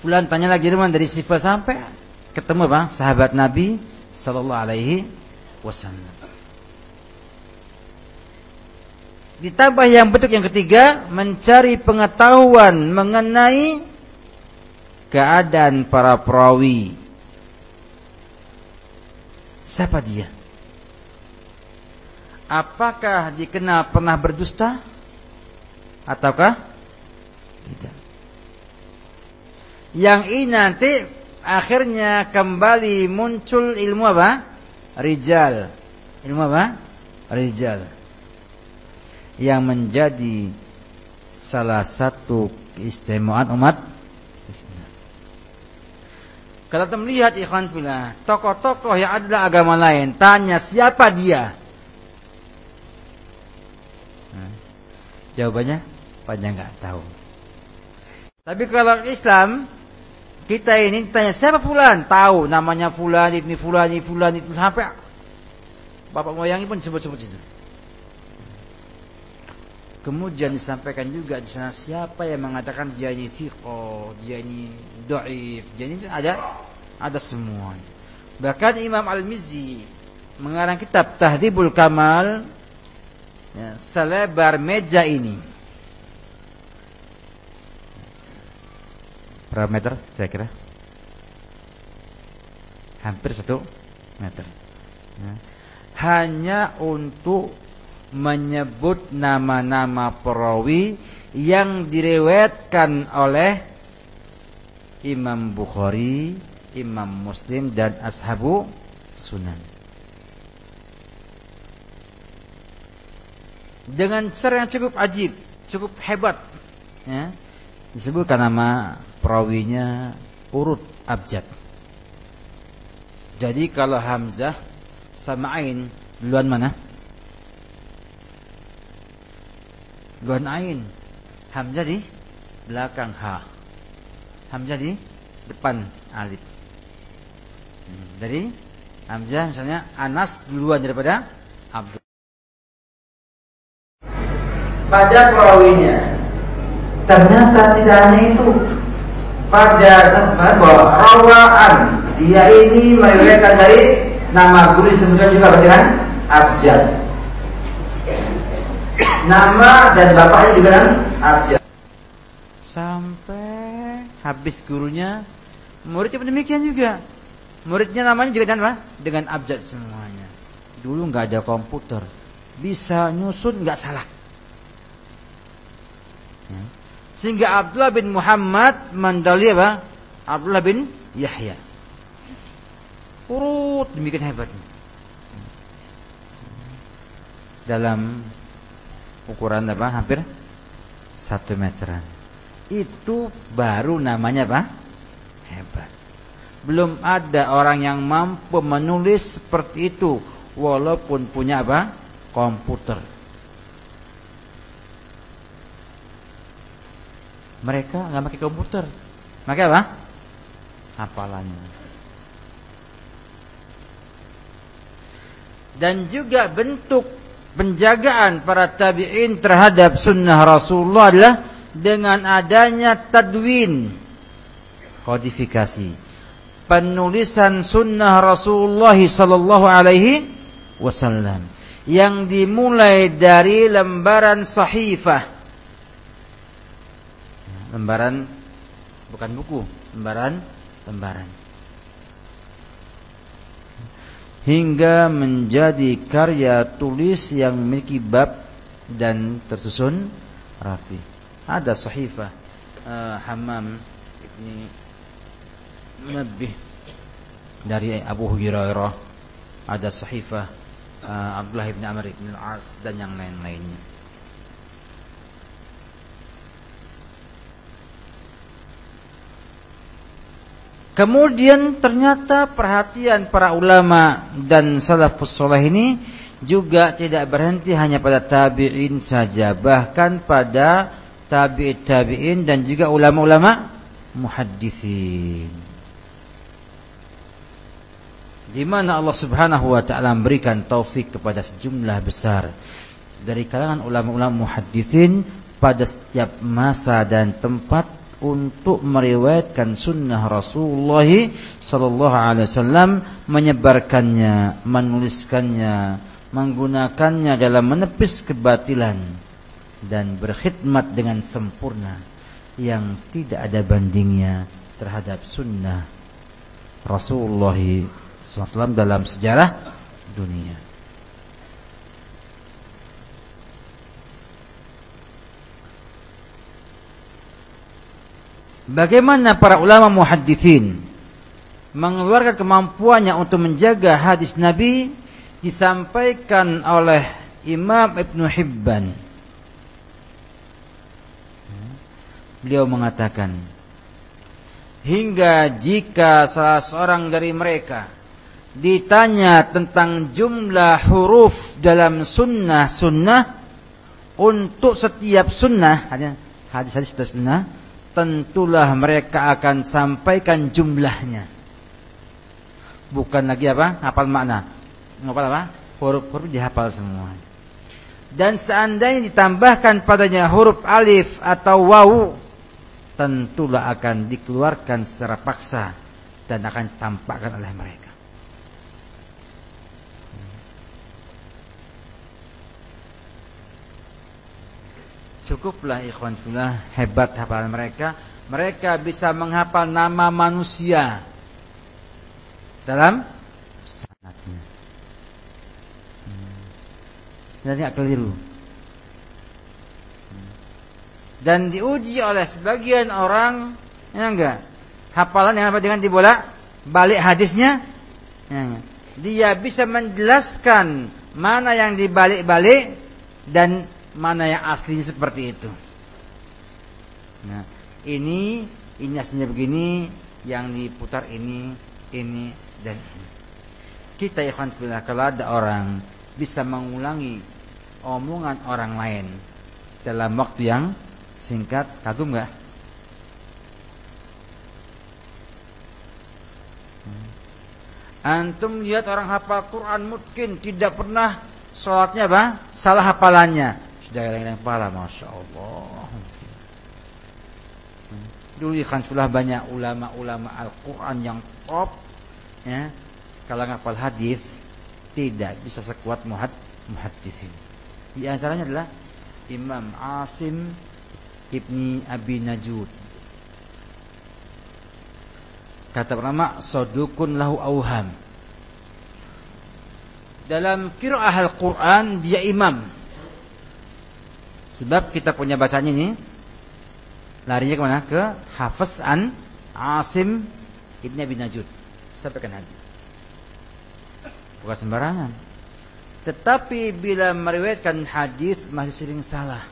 Fulan tanya lagi dari mana? Dari si fulan sampai ketemu apa? Sahabat Nabi sallallahu alaihi wasallam. Ditambah yang bentuk yang ketiga mencari pengetahuan mengenai keadaan para perawi. Siapa dia? Apakah dikenal pernah berdusta ataukah tidak? Yang ini nanti akhirnya kembali muncul ilmu apa? Rijal. ilmu apa? Rijal. Yang menjadi salah satu keistimewaan umat. Kalau kita melihat ikhwan filah, tokoh-tokoh yang ada agama lain, tanya siapa dia? Jawabannya panjang nggak tahu. Tapi kalau Islam kita ini tanya siapa fulan? Tahu namanya fulan, ini fulan, ini fulan, itu sampai bapak moyangnya pun disebut-sebut itu. Kemudian disampaikan juga di sana siapa yang mengatakan dia ini thiqo, dia ini doif, dia ada ada semua. Bahkan Imam Al-Mizzi mengarang kitab Tahdibul Kamal ya, selebar meja ini. Berapa meter saya kira? Hampir satu meter. Ya. Hanya untuk menyebut nama-nama perawi yang direwetkan oleh Imam Bukhari, Imam Muslim dan Ashabu Sunan. Dengan cara yang cukup ajib, cukup hebat, ya, disebutkan nama perawinya urut abjad. Jadi kalau Hamzah sama Ain duluan mana? Dua ain. Hamzah di belakang ha. Hamzah di depan alif. Hmm, jadi Hamzah misalnya Anas duluan daripada Pada perawinya ternyata tidak hanya itu. Pada saat bahwa rawaan dia ini meriwayatkan dari nama guru disebutkan juga dengan abjad nama dan bapaknya juga kan abjad. Sampai habis gurunya, muridnya demikian juga. Muridnya namanya juga dengan apa? Dengan abjad semuanya. Dulu nggak ada komputer, bisa nyusun nggak salah. Sehingga Abdullah bin Muhammad mandali apa? Abdullah bin Yahya. Urut demikian hebatnya. Dalam ukuran apa hampir satu meteran itu baru namanya apa hebat belum ada orang yang mampu menulis seperti itu walaupun punya apa komputer mereka nggak pakai komputer. Pakai apa? Hafalannya. Dan juga bentuk penjagaan para tabi'in terhadap sunnah Rasulullah adalah dengan adanya tadwin kodifikasi penulisan sunnah Rasulullah sallallahu alaihi wasallam yang dimulai dari lembaran sahifah lembaran bukan buku lembaran lembaran hingga menjadi karya tulis yang memiliki bab dan tersusun rapi. Ada sahifah uh, Hammam ini Nabi dari Abu Hurairah, ada sahifah uh, Abdullah bin Amr bin Al-As dan yang lain-lainnya. Kemudian ternyata perhatian para ulama dan salafus soleh ini juga tidak berhenti hanya pada tabi'in saja, bahkan pada tabi'in tabi'in dan juga ulama-ulama muhaddithin. Di mana Allah Subhanahu wa taala memberikan taufik kepada sejumlah besar dari kalangan ulama-ulama muhaddithin pada setiap masa dan tempat untuk meriwayatkan sunnah Rasulullah sallallahu alaihi wasallam menyebarkannya, menuliskannya, menggunakannya dalam menepis kebatilan dan berkhidmat dengan sempurna yang tidak ada bandingnya terhadap sunnah Rasulullah SAW dalam sejarah dunia. Bagaimana para ulama muhaddithin mengeluarkan kemampuannya untuk menjaga hadis Nabi disampaikan oleh Imam Ibn Hibban? Beliau mengatakan hingga jika salah seorang dari mereka ditanya tentang jumlah huruf dalam sunnah sunnah untuk setiap sunnah hadis-hadis sunnah tentulah mereka akan sampaikan jumlahnya. Bukan lagi apa? Hafal makna. Hafal apa? Huruf-huruf dihafal semua. Dan seandainya ditambahkan padanya huruf alif atau wawu tentulah akan dikeluarkan secara paksa dan akan tampakkan oleh mereka Cukuplah ikhwan fillah hebat hafalan mereka. Mereka bisa menghafal nama manusia dalam sanatnya. Hmm. Dan keliru. Hmm. Dan diuji oleh sebagian orang, ya enggak, hafalan yang apa dengan dibolak balik hadisnya, ya dia bisa menjelaskan mana yang dibalik-balik dan mana yang aslinya seperti itu. Nah, ini ini aslinya begini, yang diputar ini, ini dan ini. Kita ikhwan fillah kalau ada orang bisa mengulangi omongan orang lain dalam waktu yang singkat, kagum nggak? Antum lihat orang hafal Quran mungkin tidak pernah sholatnya apa? Salah hafalannya sudah yang kepala Masya Allah. Dulu kan sudah banyak ulama-ulama Al-Quran yang top ya, Kalau ngapal hadis Tidak bisa sekuat muhad, muhadisin Di antaranya adalah Imam Asim Ibni Abi Najud. Kata pertama Sodukun lahu auham Dalam kira'ah Al-Quran Dia imam Sebab kita punya bacanya ini larinya ke mana? Ke Hafiz an Asim Ibn Abi Najud. Sampaikan hadis. Bukan sembarangan. Tetapi bila meriwayatkan hadis masih sering salah.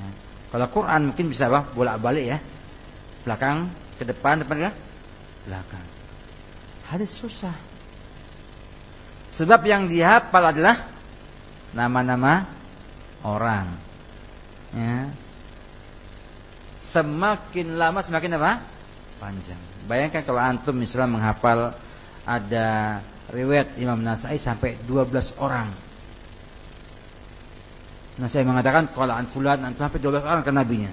Ya. Kalau Quran mungkin bisa apa? Bolak-balik ya. Belakang ke depan, depan ke belakang. Hadis susah. Sebab yang dihafal adalah nama-nama orang. Ya. Semakin lama semakin apa? Panjang. Bayangkan kalau antum misalnya menghafal ada riwayat Imam Nasai sampai 12 orang. Saya mengatakan kalau an fulan antum sampai 12 orang ke nabinya.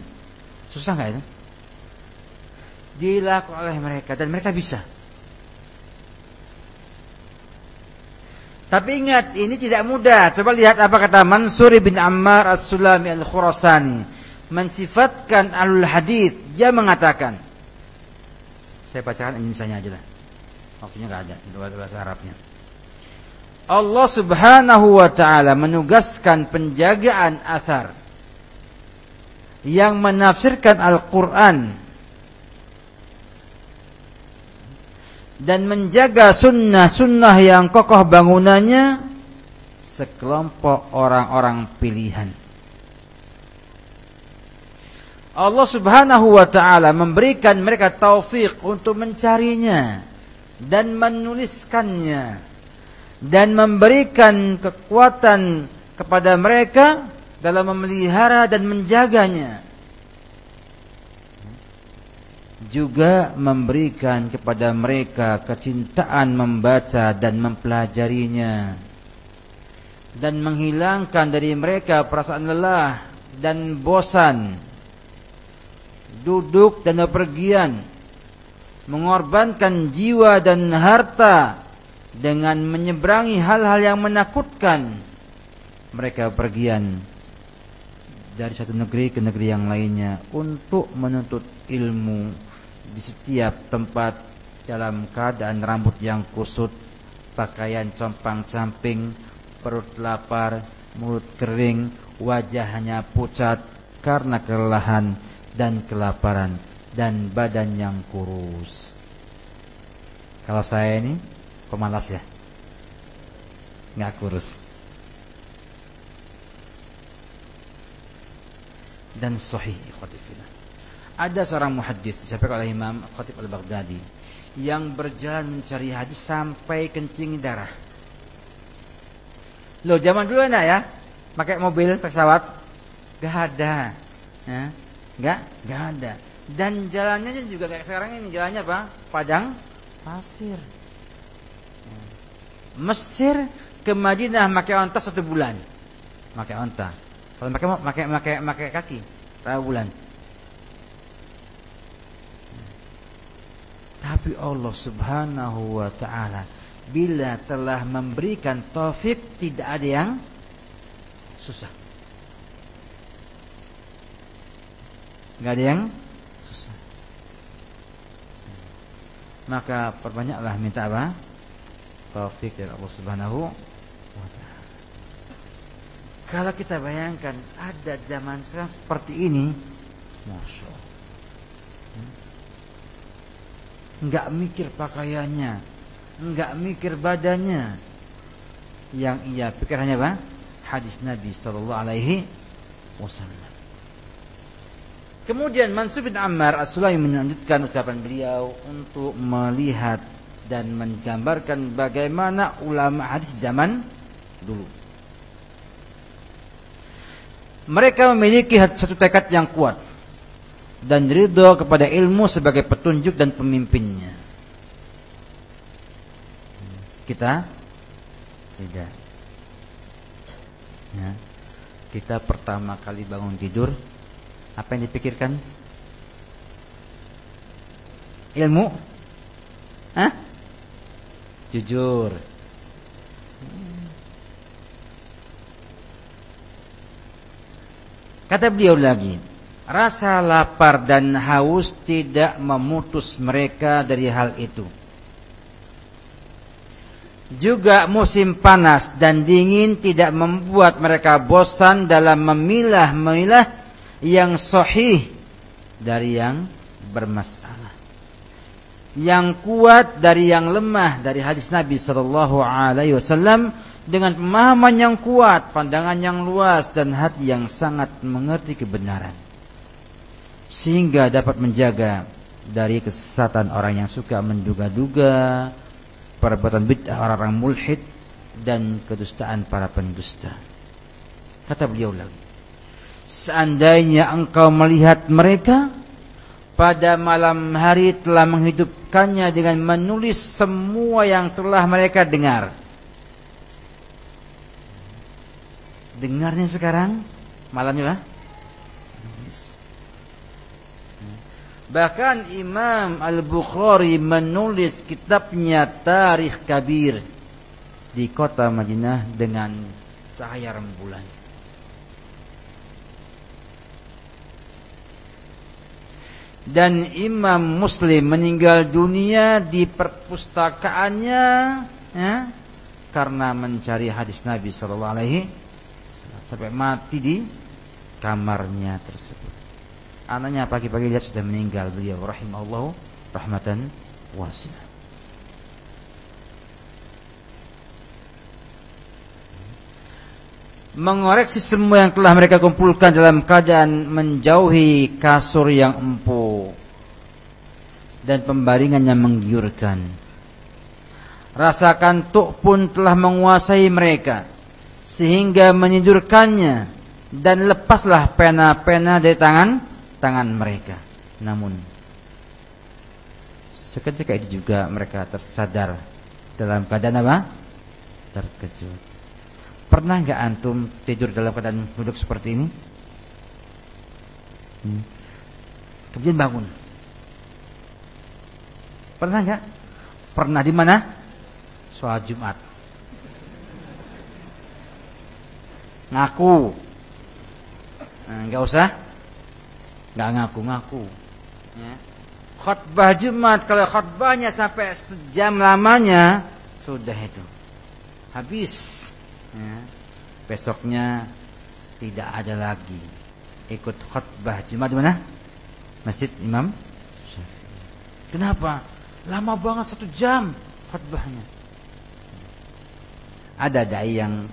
Susah nggak itu? Dilakukan oleh mereka dan mereka bisa. Tapi ingat, ini tidak mudah. Coba lihat apa kata Mansur bin Ammar As-Sulami Al-Khurasani. Mensifatkan alul hadith. Dia mengatakan. Saya bacakan Indonesia aja lah. Waktunya nggak ada. Itu bahasa Arabnya. Allah subhanahu wa ta'ala menugaskan penjagaan asar. Yang menafsirkan Al-Quran dan menjaga sunnah-sunnah yang kokoh bangunannya sekelompok orang-orang pilihan. Allah Subhanahu wa taala memberikan mereka taufik untuk mencarinya dan menuliskannya dan memberikan kekuatan kepada mereka dalam memelihara dan menjaganya juga memberikan kepada mereka kecintaan membaca dan mempelajarinya. Dan menghilangkan dari mereka perasaan lelah dan bosan. Duduk dan bepergian mengorbankan jiwa dan harta dengan menyeberangi hal-hal yang menakutkan. Mereka pergian dari satu negeri ke negeri yang lainnya untuk menuntut ilmu di setiap tempat dalam keadaan rambut yang kusut, pakaian compang-camping, perut lapar, mulut kering, wajahnya pucat karena kelelahan dan kelaparan dan badan yang kurus. Kalau saya ini Pemalas ya. Nggak kurus. Dan sahih. Ada seorang muhaddis disampaikan oleh Imam Khatib Al-Baghdadi yang berjalan mencari hadis sampai kencing darah. Loh zaman dulu enak ya, pakai mobil, pesawat, gak ada, ya, gak, gak ada. Dan jalannya juga kayak sekarang ini jalannya apa? Padang pasir. Mesir ke Madinah pakai onta satu bulan, pakai onta. Kalau pakai pakai pakai pakai kaki berapa bulan? Tapi Allah Subhanahu wa taala bila telah memberikan taufik tidak ada yang susah. Enggak ada yang susah. Maka perbanyaklah minta apa? Taufik dari Allah Subhanahu wa taala. Kalau kita bayangkan ada zaman sekarang seperti ini, Masya Enggak mikir pakaiannya, enggak mikir badannya. Yang ia pikir hanya apa? Hadis Nabi wasallam. Kemudian Mansur bin Ammar As-Sulaimi melanjutkan ucapan beliau untuk melihat dan menggambarkan bagaimana ulama hadis zaman dulu. Mereka memiliki satu tekad yang kuat dan ridho kepada ilmu sebagai petunjuk dan pemimpinnya. Kita tidak. Ya. Kita pertama kali bangun tidur apa yang dipikirkan? Ilmu? Hah? Jujur. Kata beliau lagi, rasa lapar dan haus tidak memutus mereka dari hal itu. Juga musim panas dan dingin tidak membuat mereka bosan dalam memilah-milah yang sahih dari yang bermasalah. Yang kuat dari yang lemah dari hadis Nabi wasallam dengan pemahaman yang kuat, pandangan yang luas dan hati yang sangat mengerti kebenaran. Sehingga dapat menjaga dari kesesatan orang yang suka menduga-duga, perbuatan bid'ah orang-orang mulhid dan kedustaan para pendusta. Kata beliau lagi, Seandainya engkau melihat mereka pada malam hari telah menghidupkannya dengan menulis semua yang telah mereka dengar. Dengarnya sekarang malamnya lah. Bahkan Imam Al-Bukhari menulis kitabnya Tarikh Kabir di kota Madinah dengan cahaya rembulan. dan Imam Muslim meninggal dunia di perpustakaannya ya, karena mencari hadis Nabi Shallallahu Alaihi sampai mati di kamarnya tersebut. Anaknya pagi-pagi lihat sudah meninggal beliau rahimahullah rahmatan wasi'ah. mengoreksi semua yang telah mereka kumpulkan dalam keadaan menjauhi kasur yang empuk dan pembaringan yang menggiurkan. Rasa kantuk pun telah menguasai mereka sehingga menidurkannya dan lepaslah pena-pena dari tangan tangan mereka. Namun seketika itu juga mereka tersadar dalam keadaan apa? Terkejut. Pernah nggak antum tidur dalam keadaan duduk seperti ini? Hmm. Kemudian bangun. Pernah nggak? Pernah di mana? Sholat Jumat. Ngaku. Nah, nggak usah. Nggak ngaku-ngaku. Ya. Khutbah Jumat kalau khutbahnya sampai sejam lamanya sudah itu habis ya, besoknya tidak ada lagi ikut khutbah Jumat di mana? Masjid Imam. Kenapa? Lama banget satu jam khutbahnya. Ada dai yang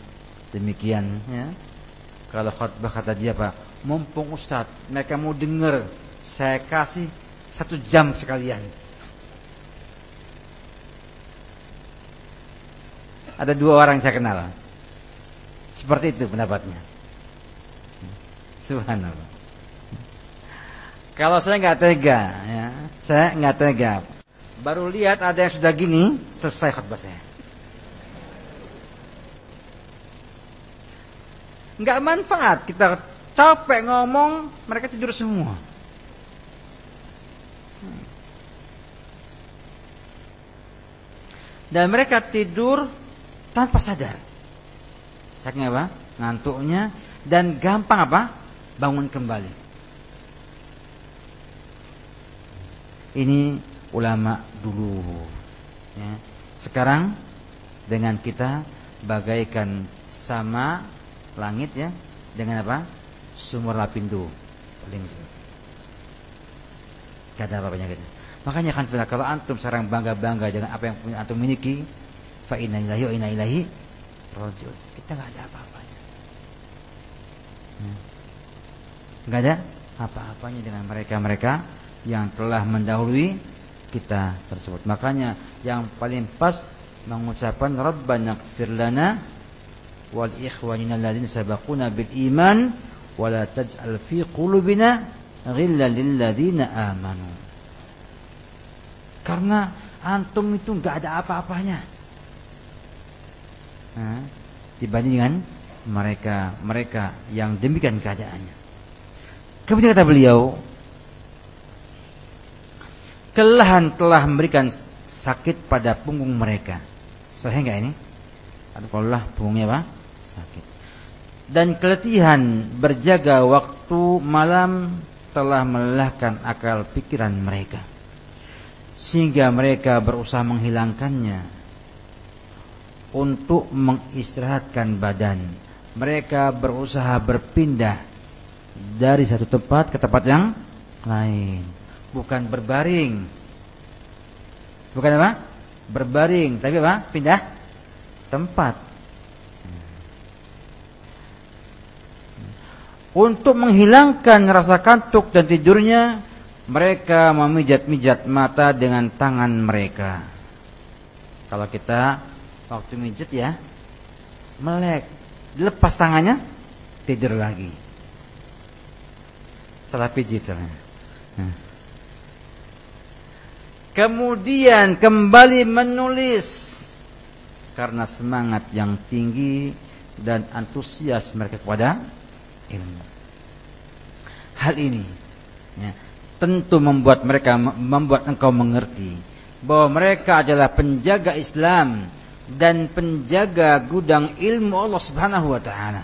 demikian ya. Kalau khutbah kata dia Pak, mumpung Ustaz, mereka mau dengar, saya kasih satu jam sekalian. Ada dua orang yang saya kenal. Seperti itu pendapatnya. Subhanallah. Kalau saya nggak tega, ya, saya nggak tega. Baru lihat ada yang sudah gini, selesai khutbah saya. nggak manfaat kita capek ngomong mereka tidur semua. Dan mereka tidur tanpa sadar. Saking apa? Ngantuknya. Dan gampang apa? Bangun kembali. Ini ulama dulu. Ya. sekarang dengan kita bagaikan sama langit ya. Dengan apa? Sumur lapindo. Paling Gak ada apa-apanya gitu. Makanya kan kalau antum sekarang bangga-bangga dengan apa yang antum miliki, fa inna ilahi wa inna ilahi rajiun. Kita nggak ada apa-apanya. Hmm. Nggak ada apa-apanya dengan mereka-mereka yang telah mendahului kita tersebut. Makanya yang paling pas mengucapkan Rabbana ighfir lana wal ikhwanina alladziina sabaquna bil iman wa la taj'al fi qulubina lil ladzina amanu. Karena antum itu enggak ada apa-apanya. Nah, dibandingkan mereka mereka yang demikian keadaannya. Kemudian kata beliau, kelelahan telah memberikan sakit pada punggung mereka. Sehingga ini, atau kalau punggungnya apa? sakit. Dan keletihan berjaga waktu malam telah melelahkan akal pikiran mereka. Sehingga mereka berusaha menghilangkannya untuk mengistirahatkan badan. Mereka berusaha berpindah dari satu tempat ke tempat yang lain, bukan berbaring. Bukan apa? Berbaring, tapi apa? Pindah tempat. Untuk menghilangkan rasa kantuk dan tidurnya, mereka memijat-mijat mata dengan tangan mereka. Kalau kita waktu mijat ya, melek, dilepas tangannya, tidur lagi. Salah pijit. Nah. Kemudian kembali menulis karena semangat yang tinggi dan antusias mereka kepada ilmu. Hal ini ya, tentu membuat mereka membuat engkau mengerti bahwa mereka adalah penjaga Islam dan penjaga gudang ilmu Allah Subhanahu wa taala.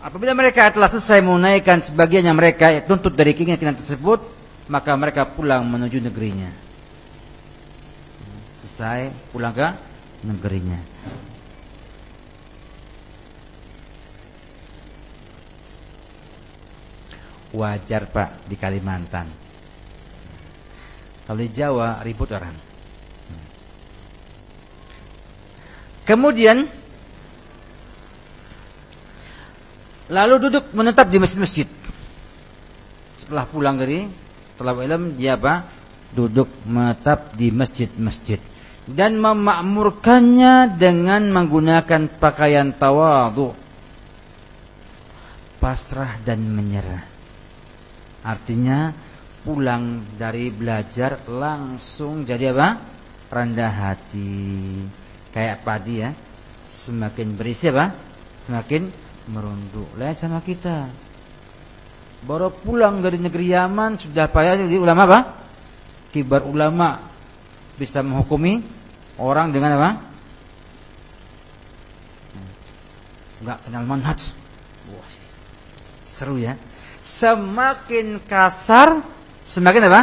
Apabila mereka telah selesai menunaikan sebagian yang mereka tuntut dari keinginan tersebut, maka mereka pulang menuju negerinya. Selesai pulang ke negerinya. Wajar Pak di Kalimantan. Kalau di Jawa ribut orang. Kemudian lalu duduk menetap di masjid-masjid. Setelah pulang dari telah ilmu dia apa? Duduk menetap di masjid-masjid dan memakmurkannya dengan menggunakan pakaian tawadhu pasrah dan menyerah Artinya pulang dari belajar langsung jadi apa? Rendah hati. Kayak padi ya. Semakin berisi apa? Semakin merunduk. Lain sama kita. Baru pulang dari negeri Yaman sudah payah jadi ulama apa? Kibar ulama bisa menghukumi orang dengan apa? Enggak kenal manhaj. Wah, seru ya semakin kasar semakin apa?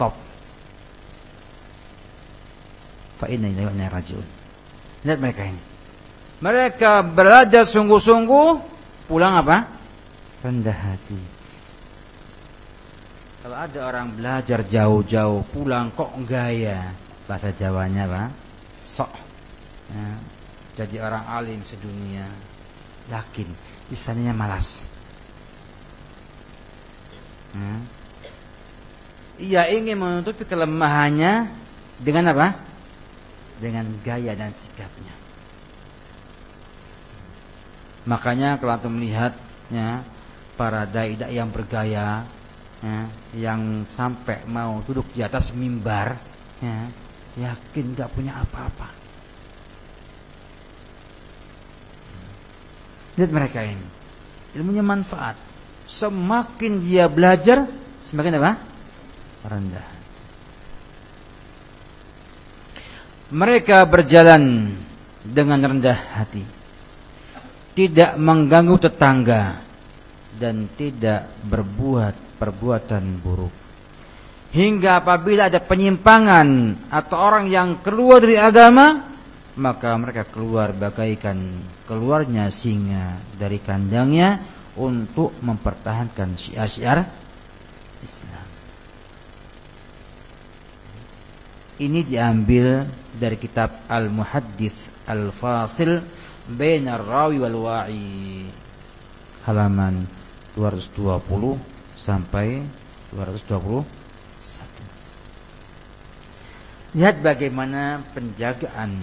Top. Fa inna ilaihi rajiun. Lihat mereka ini. Mereka belajar sungguh-sungguh, pulang apa? Rendah hati. Kalau ada orang belajar jauh-jauh, pulang kok gaya, bahasa Jawanya apa? Sok. Ya. jadi orang alim sedunia. Yakin, di sananya malas. Hmm. Ia ingin menutupi kelemahannya dengan apa? Dengan gaya dan sikapnya. Makanya kalau antum melihatnya para dai-dai yang bergaya ya, yang sampai mau duduk di atas mimbar ya, yakin gak punya apa-apa. Lihat mereka ini. Ilmunya manfaat. Semakin dia belajar, semakin apa? Rendah. Mereka berjalan dengan rendah hati. Tidak mengganggu tetangga dan tidak berbuat perbuatan buruk. Hingga apabila ada penyimpangan atau orang yang keluar dari agama, maka mereka keluar bagaikan keluarnya singa dari kandangnya untuk mempertahankan syiar-syiar Islam. Ini diambil dari kitab Al-Muhaddits Al-Fasil Bainar Rawi wal Wa'i halaman 220 sampai 221. Lihat bagaimana penjagaan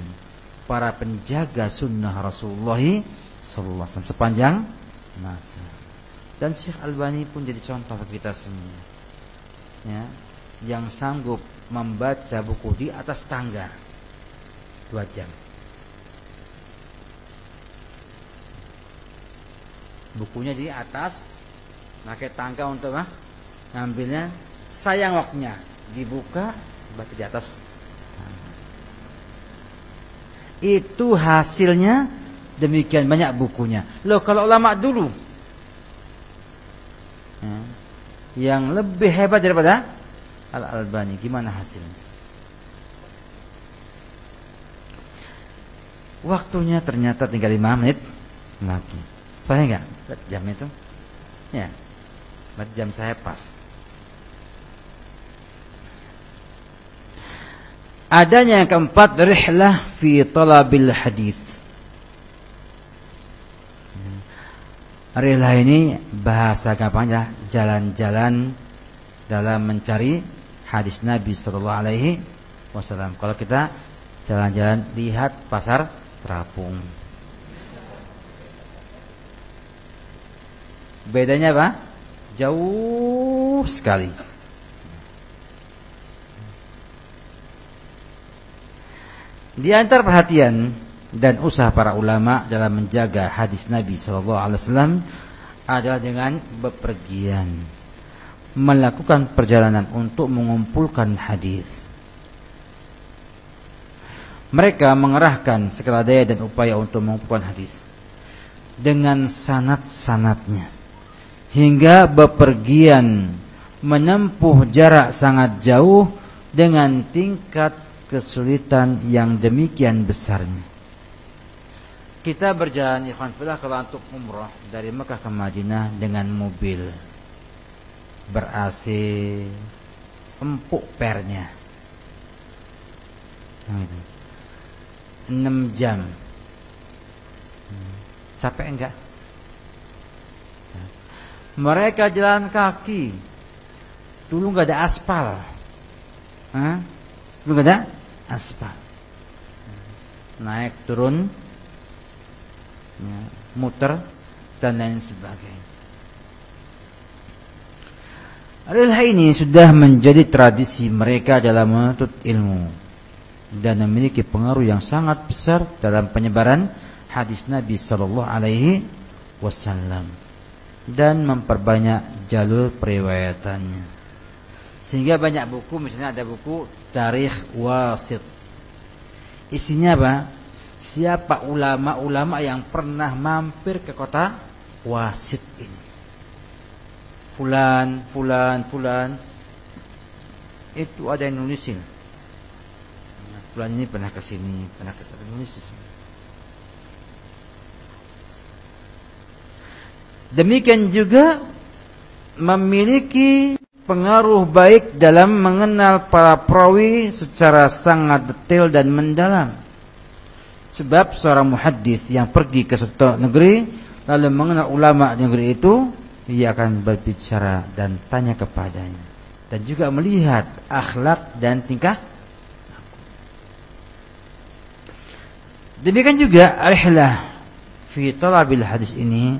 para penjaga sunnah Rasulullah wasallam sepanjang masa. Dan Syekh Albani pun jadi contoh bagi kita semua. Ya, yang sanggup membaca buku di atas tangga dua jam. bukunya di atas pakai tangga untuk apa? ngambilnya sayang waktunya dibuka baca di atas itu hasilnya demikian banyak bukunya loh kalau ulama dulu ya, yang lebih hebat daripada Al Albani gimana hasilnya waktunya ternyata tinggal 5 menit lagi saya enggak jam itu? Ya. Jam saya pas. Adanya yang keempat rihlah fi talabil hadis. Rihlah ini bahasa gampangnya jalan-jalan dalam mencari hadis Nabi Sallallahu Alaihi Wasallam. Kalau kita jalan-jalan lihat pasar terapung. Bedanya apa? Jauh sekali. Di antara perhatian dan usaha para ulama dalam menjaga hadis Nabi Shallallahu Alaihi Wasallam adalah dengan bepergian, melakukan perjalanan untuk mengumpulkan hadis. Mereka mengerahkan segala daya dan upaya untuk mengumpulkan hadis dengan sanat-sanatnya hingga bepergian menempuh jarak sangat jauh dengan tingkat kesulitan yang demikian besarnya. Kita berjalan ikhwan fillah kalau untuk umrah dari Mekah ke Madinah dengan mobil ber-AC empuk pernya. 6 jam. Hmm. Capek enggak? Mereka jalan kaki. Dulu nggak ada aspal. Hah? Dulu nggak ada aspal. Naik turun, ya, muter dan lain sebagainya. Adalah ini sudah menjadi tradisi mereka dalam menuntut ilmu dan memiliki pengaruh yang sangat besar dalam penyebaran hadis Nabi Sallallahu Alaihi Wasallam dan memperbanyak jalur periwayatannya. Sehingga banyak buku, misalnya ada buku Tarikh Wasit. Isinya apa? Siapa ulama-ulama yang pernah mampir ke kota Wasit ini? Fulan, fulan, fulan. Itu ada yang nulisin. Fulan ini pernah ke sini, pernah ke sini, nulis Demikian juga memiliki pengaruh baik dalam mengenal para perawi secara sangat detail dan mendalam. Sebab seorang muhaddis yang pergi ke suatu negeri lalu mengenal ulama negeri itu, ia akan berbicara dan tanya kepadanya. Dan juga melihat akhlak dan tingkah Demikian juga rihlah fi talabil hadis ini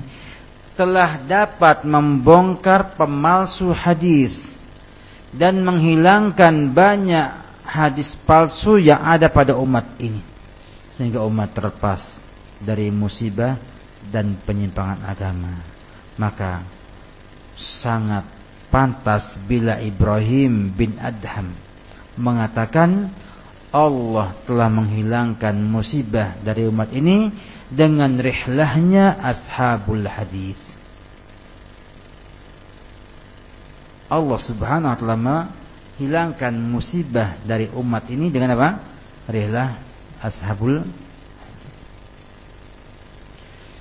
telah dapat membongkar pemalsu hadis dan menghilangkan banyak hadis palsu yang ada pada umat ini sehingga umat terlepas dari musibah dan penyimpangan agama maka sangat pantas bila Ibrahim bin Adham mengatakan Allah telah menghilangkan musibah dari umat ini dengan rihlahnya ashabul hadis. Allah Subhanahu wa taala menghilangkan musibah dari umat ini dengan apa? Rihlah ashabul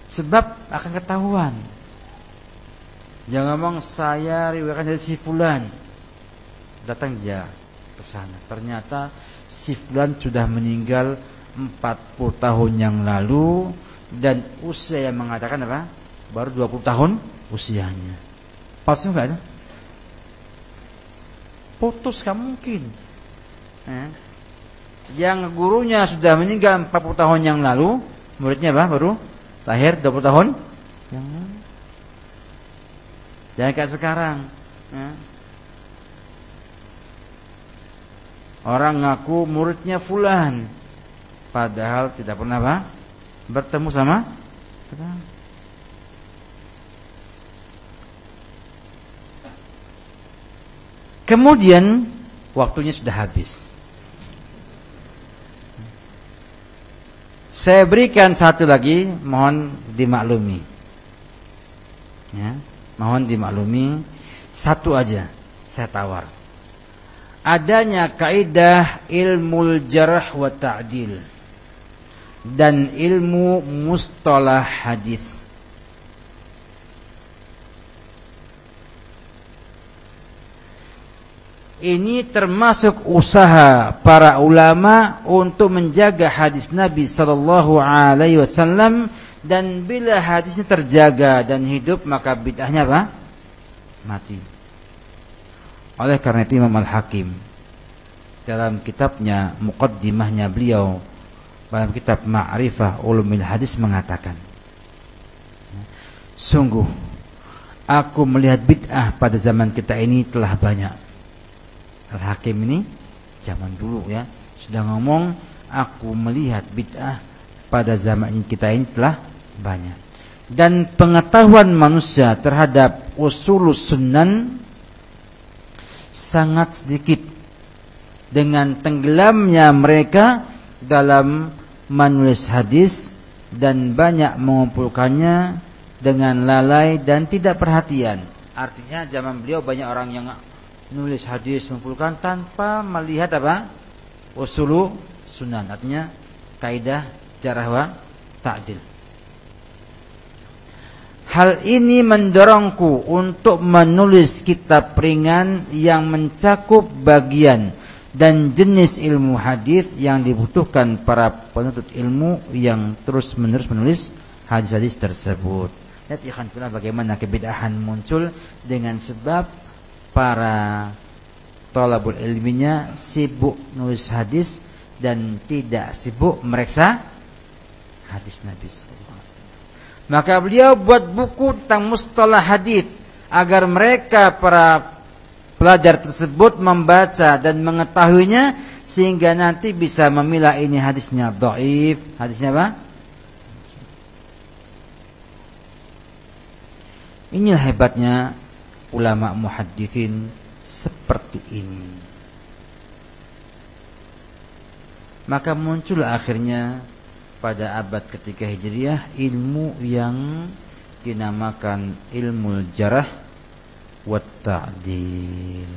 Sebab akan ketahuan. Jangan ngomong saya riwayatkan dari si fulan. Datang dia ke sana. Ternyata si fulan sudah meninggal 40 tahun yang lalu dan usia yang mengatakan apa? Baru 20 tahun usianya. Palsu enggak ada? Putus kan mungkin. Eh? Yang gurunya sudah meninggal 40 tahun yang lalu, muridnya apa? Baru lahir 20 tahun yang lalu. Jangan kayak sekarang. Eh? Orang ngaku muridnya fulan Padahal tidak pernah apa? Bertemu sama sekarang. Kemudian waktunya sudah habis. Saya berikan satu lagi, mohon dimaklumi. Ya, mohon dimaklumi satu aja saya tawar adanya kaidah ilmu jarh wa ta'dil dan ilmu mustalah hadis. Ini termasuk usaha para ulama untuk menjaga hadis Nabi sallallahu alaihi wasallam dan bila hadisnya terjaga dan hidup maka bid'ahnya apa? Mati. Oleh karena itu Imam Al-Hakim dalam kitabnya muqaddimahnya beliau dalam kitab Ma'rifah Ulumil Hadis mengatakan Sungguh aku melihat bid'ah pada zaman kita ini telah banyak. Al-Hakim ini zaman dulu ya sudah ngomong aku melihat bid'ah pada zaman kita ini telah banyak. Dan pengetahuan manusia terhadap usul sunan sangat sedikit dengan tenggelamnya mereka dalam menulis hadis dan banyak mengumpulkannya dengan lalai dan tidak perhatian. Artinya zaman beliau banyak orang yang nulis hadis mengumpulkan tanpa melihat apa? Usulu sunan. Artinya kaidah jarah wa ta'dil. Hal ini mendorongku untuk menulis kitab ringan yang mencakup bagian dan jenis ilmu hadis yang dibutuhkan para penuntut ilmu yang terus-menerus menulis hadis-hadis tersebut. Lihat ikhwan bagaimana kebedahan muncul dengan sebab para tolabul ilminya sibuk nulis hadis dan tidak sibuk mereksa hadis Nabi maka beliau buat buku tentang mustalah hadis agar mereka para pelajar tersebut membaca dan mengetahuinya sehingga nanti bisa memilah ini hadisnya dhaif, hadisnya apa? Inilah hebatnya ulama muhaddithin seperti ini. Maka muncul akhirnya pada abad ketiga Hijriah ilmu yang dinamakan ilmu jarah wa ta'dil.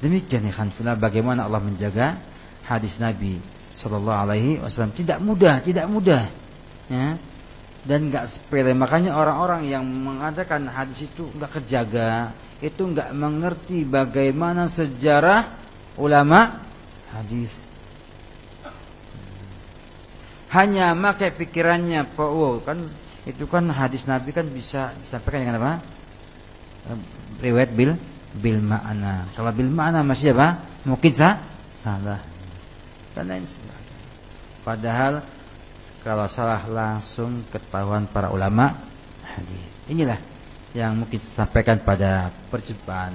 Demikian ya khanfillah bagaimana Allah menjaga hadis Nabi sallallahu alaihi wasallam tidak mudah, tidak mudah. Ya. dan nggak sepele. Makanya orang-orang yang mengatakan hadis itu nggak kejaga, itu nggak mengerti bagaimana sejarah ulama hadis. Hanya makai pikirannya, oh kan itu kan hadis Nabi kan bisa disampaikan dengan apa? Riwayat bil bil makna. Kalau bil makna masih apa? Mungkin sah, salah. Dan lain sebagainya. Padahal kalau salah langsung ketahuan para ulama. Inilah yang mungkin saya sampaikan pada perjumpaan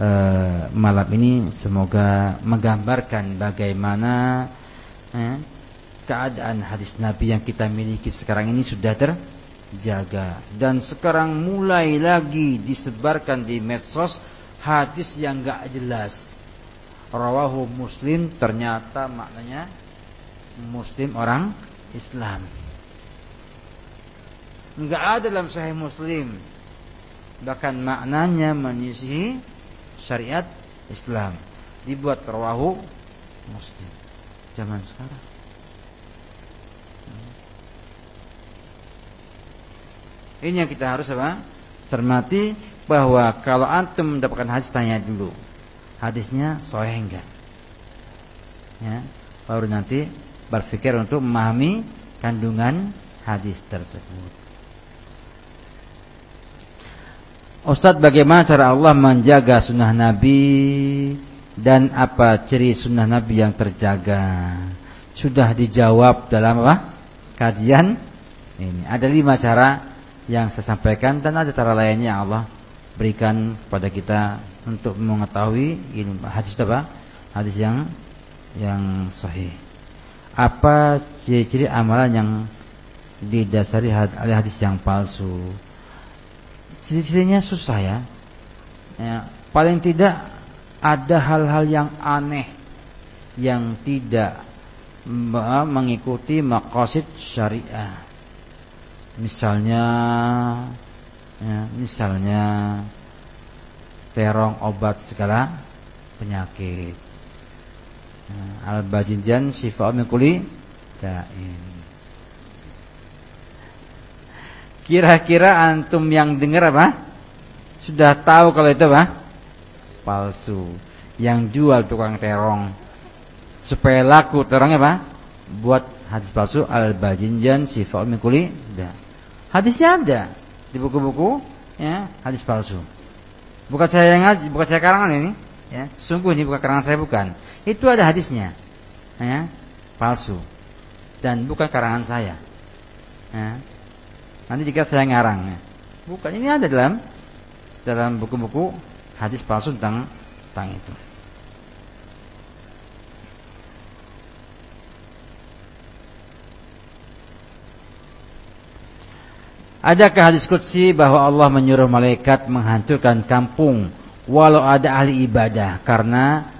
eh, malam ini. Semoga menggambarkan bagaimana eh, keadaan hadis Nabi yang kita miliki sekarang ini sudah terjaga. Dan sekarang mulai lagi disebarkan di medsos hadis yang gak jelas. Rawahu muslim ternyata maknanya muslim orang Islam. Enggak ada dalam Sahih Muslim. Bahkan maknanya menyisihi syariat Islam. Dibuat rawahu Muslim. Zaman sekarang. Ini yang kita harus apa? Cermati bahwa kalau antum mendapatkan hadis tanya dulu. Hadisnya sahih enggak? Ya, baru nanti berpikir untuk memahami kandungan hadis tersebut. Ustadz bagaimana cara Allah menjaga sunnah Nabi dan apa ciri sunnah Nabi yang terjaga? Sudah dijawab dalam apa? Kajian ini. Ada lima cara yang saya sampaikan dan ada cara lainnya yang Allah berikan kepada kita untuk mengetahui ilmu hadis apa? Hadis yang yang sahih apa ciri-ciri amalan yang didasari oleh hadis yang palsu. Ciri-cirinya susah ya. ya. Paling tidak ada hal-hal yang aneh yang tidak mengikuti maqasid syariah. Misalnya ya, misalnya terong obat segala penyakit al bajinjan syifa min kulli Kira-kira antum yang dengar apa? Sudah tahu kalau itu apa? Palsu. Yang jual tukang terong supaya laku terongnya apa? Buat hadis palsu al bajinjan syifa min kulli Hadisnya ada di buku-buku ya, hadis palsu. Bukan saya yang ngaji, bukan saya karangan ini, ya. Sungguh ini bukan karangan saya bukan. Itu ada hadisnya. Ya, palsu. Dan bukan karangan saya. Ya. Nanti jika saya ngarang. Ya. Bukan ini ada dalam dalam buku-buku hadis palsu tentang tentang itu. Adakah hadis qudsi bahwa Allah menyuruh malaikat menghancurkan kampung walau ada ahli ibadah karena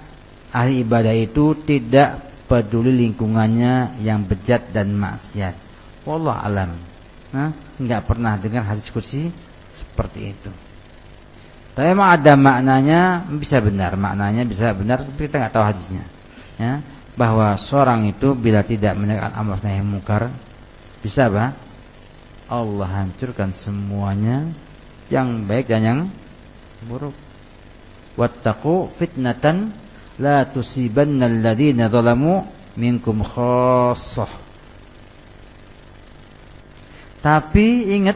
ahli ibadah itu tidak peduli lingkungannya yang bejat dan maksiat. Wallah alam. Nah, enggak pernah dengar hadis kursi seperti itu. Tapi memang ada maknanya bisa benar, maknanya bisa benar, tapi kita nggak tahu hadisnya. Ya, bahwa seorang itu bila tidak menegakkan amar nahi mungkar bisa apa? Allah hancurkan semuanya yang baik dan yang buruk. Wattaqu fitnatan la tusibanna alladhina zalamu minkum khassah. Tapi ingat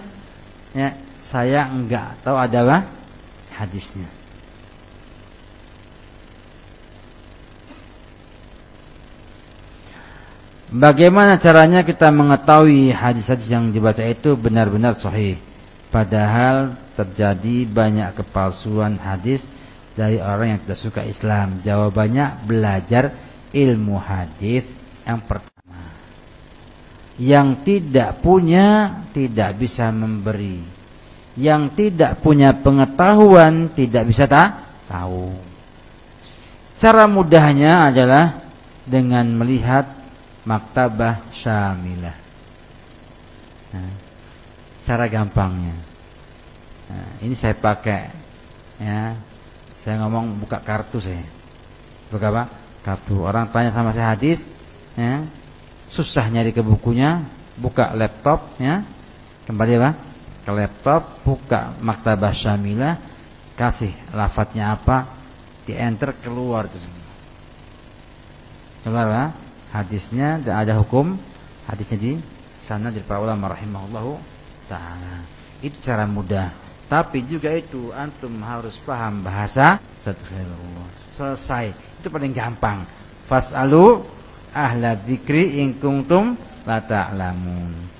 ya, saya enggak tahu ada apa hadisnya. Bagaimana caranya kita mengetahui hadis-hadis yang dibaca itu benar-benar sahih? Padahal terjadi banyak kepalsuan hadis dari orang yang tidak suka Islam? Jawabannya belajar ilmu hadis yang pertama. Yang tidak punya tidak bisa memberi. Yang tidak punya pengetahuan tidak bisa tak tahu. Cara mudahnya adalah dengan melihat maktabah syamilah. Nah, cara gampangnya. Nah, ini saya pakai ya saya ngomong buka kartu saya. Buka apa? Kartu. Orang tanya sama saya hadis, ya. Susah nyari ke bukunya, buka laptop, ya. Kembali apa? Ke laptop, buka maktabah syamilah, kasih lafadznya apa, di enter keluar itu semua. Keluar hadisnya dan ada hukum hadisnya di sana dari para ulama rahimahullahu taala. Itu cara mudah. Tapi juga itu antum harus paham bahasa Selesai. Itu paling gampang. Fas'alu ahla dzikri in kuntum la ta'lamun.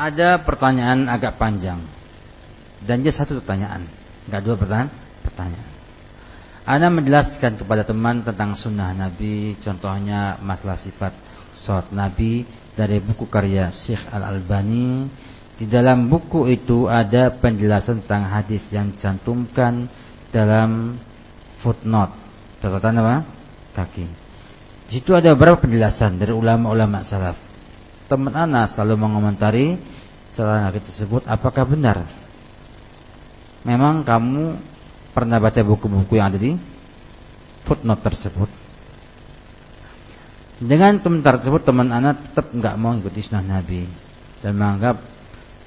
Ada pertanyaan agak panjang dan dia satu pertanyaan, nggak dua pertanyaan. Pertanyaan. Anda menjelaskan kepada teman tentang sunnah Nabi, contohnya masalah sifat sholat Nabi dari buku karya Syekh Al Albani. Di dalam buku itu ada penjelasan tentang hadis yang dicantumkan dalam footnote catatan apa kaki. Di situ ada beberapa penjelasan dari ulama-ulama salaf teman anak selalu mengomentari celana tersebut apakah benar? Memang kamu pernah baca buku-buku yang ada di footnote tersebut? Dengan komentar tersebut teman anak tetap nggak mau ikuti sunnah Nabi dan menganggap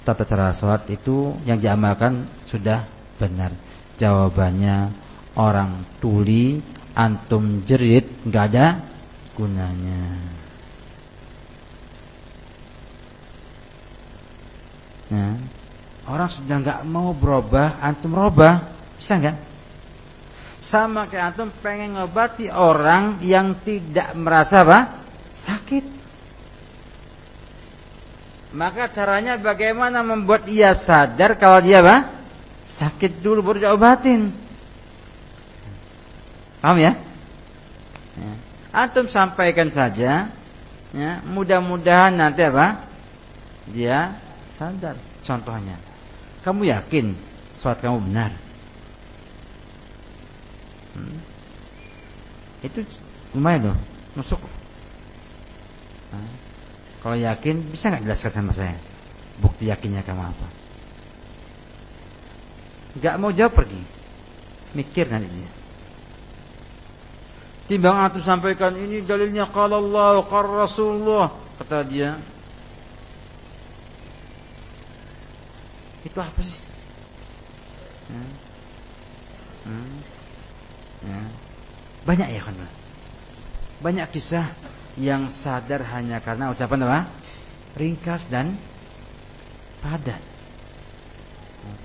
tata cara sholat itu yang diamalkan sudah benar. Jawabannya orang tuli antum jerit nggak ada gunanya Ya. Orang sudah nggak mau berubah, antum berubah, bisa nggak? Sama kayak antum pengen ngobati orang yang tidak merasa apa? Sakit. Maka caranya bagaimana membuat ia sadar kalau dia apa? Sakit dulu baru diobatin. Paham ya? ya. Antum sampaikan saja. Ya, mudah-mudahan nanti apa? Dia sadar. Contohnya, kamu yakin sholat kamu benar? Hmm. Itu lumayan loh, nusuk. Nah, kalau yakin, bisa nggak jelaskan sama saya? Bukti yakinnya kamu apa? Gak mau jawab pergi, mikir nanti dia. Timbang antum sampaikan ini dalilnya kalau Allah, kalau Rasulullah, kata dia, itu apa sih? Ya. Hmm. Ya. Banyak ya kan? Banyak kisah yang sadar hanya karena ucapan apa? Ringkas dan padat.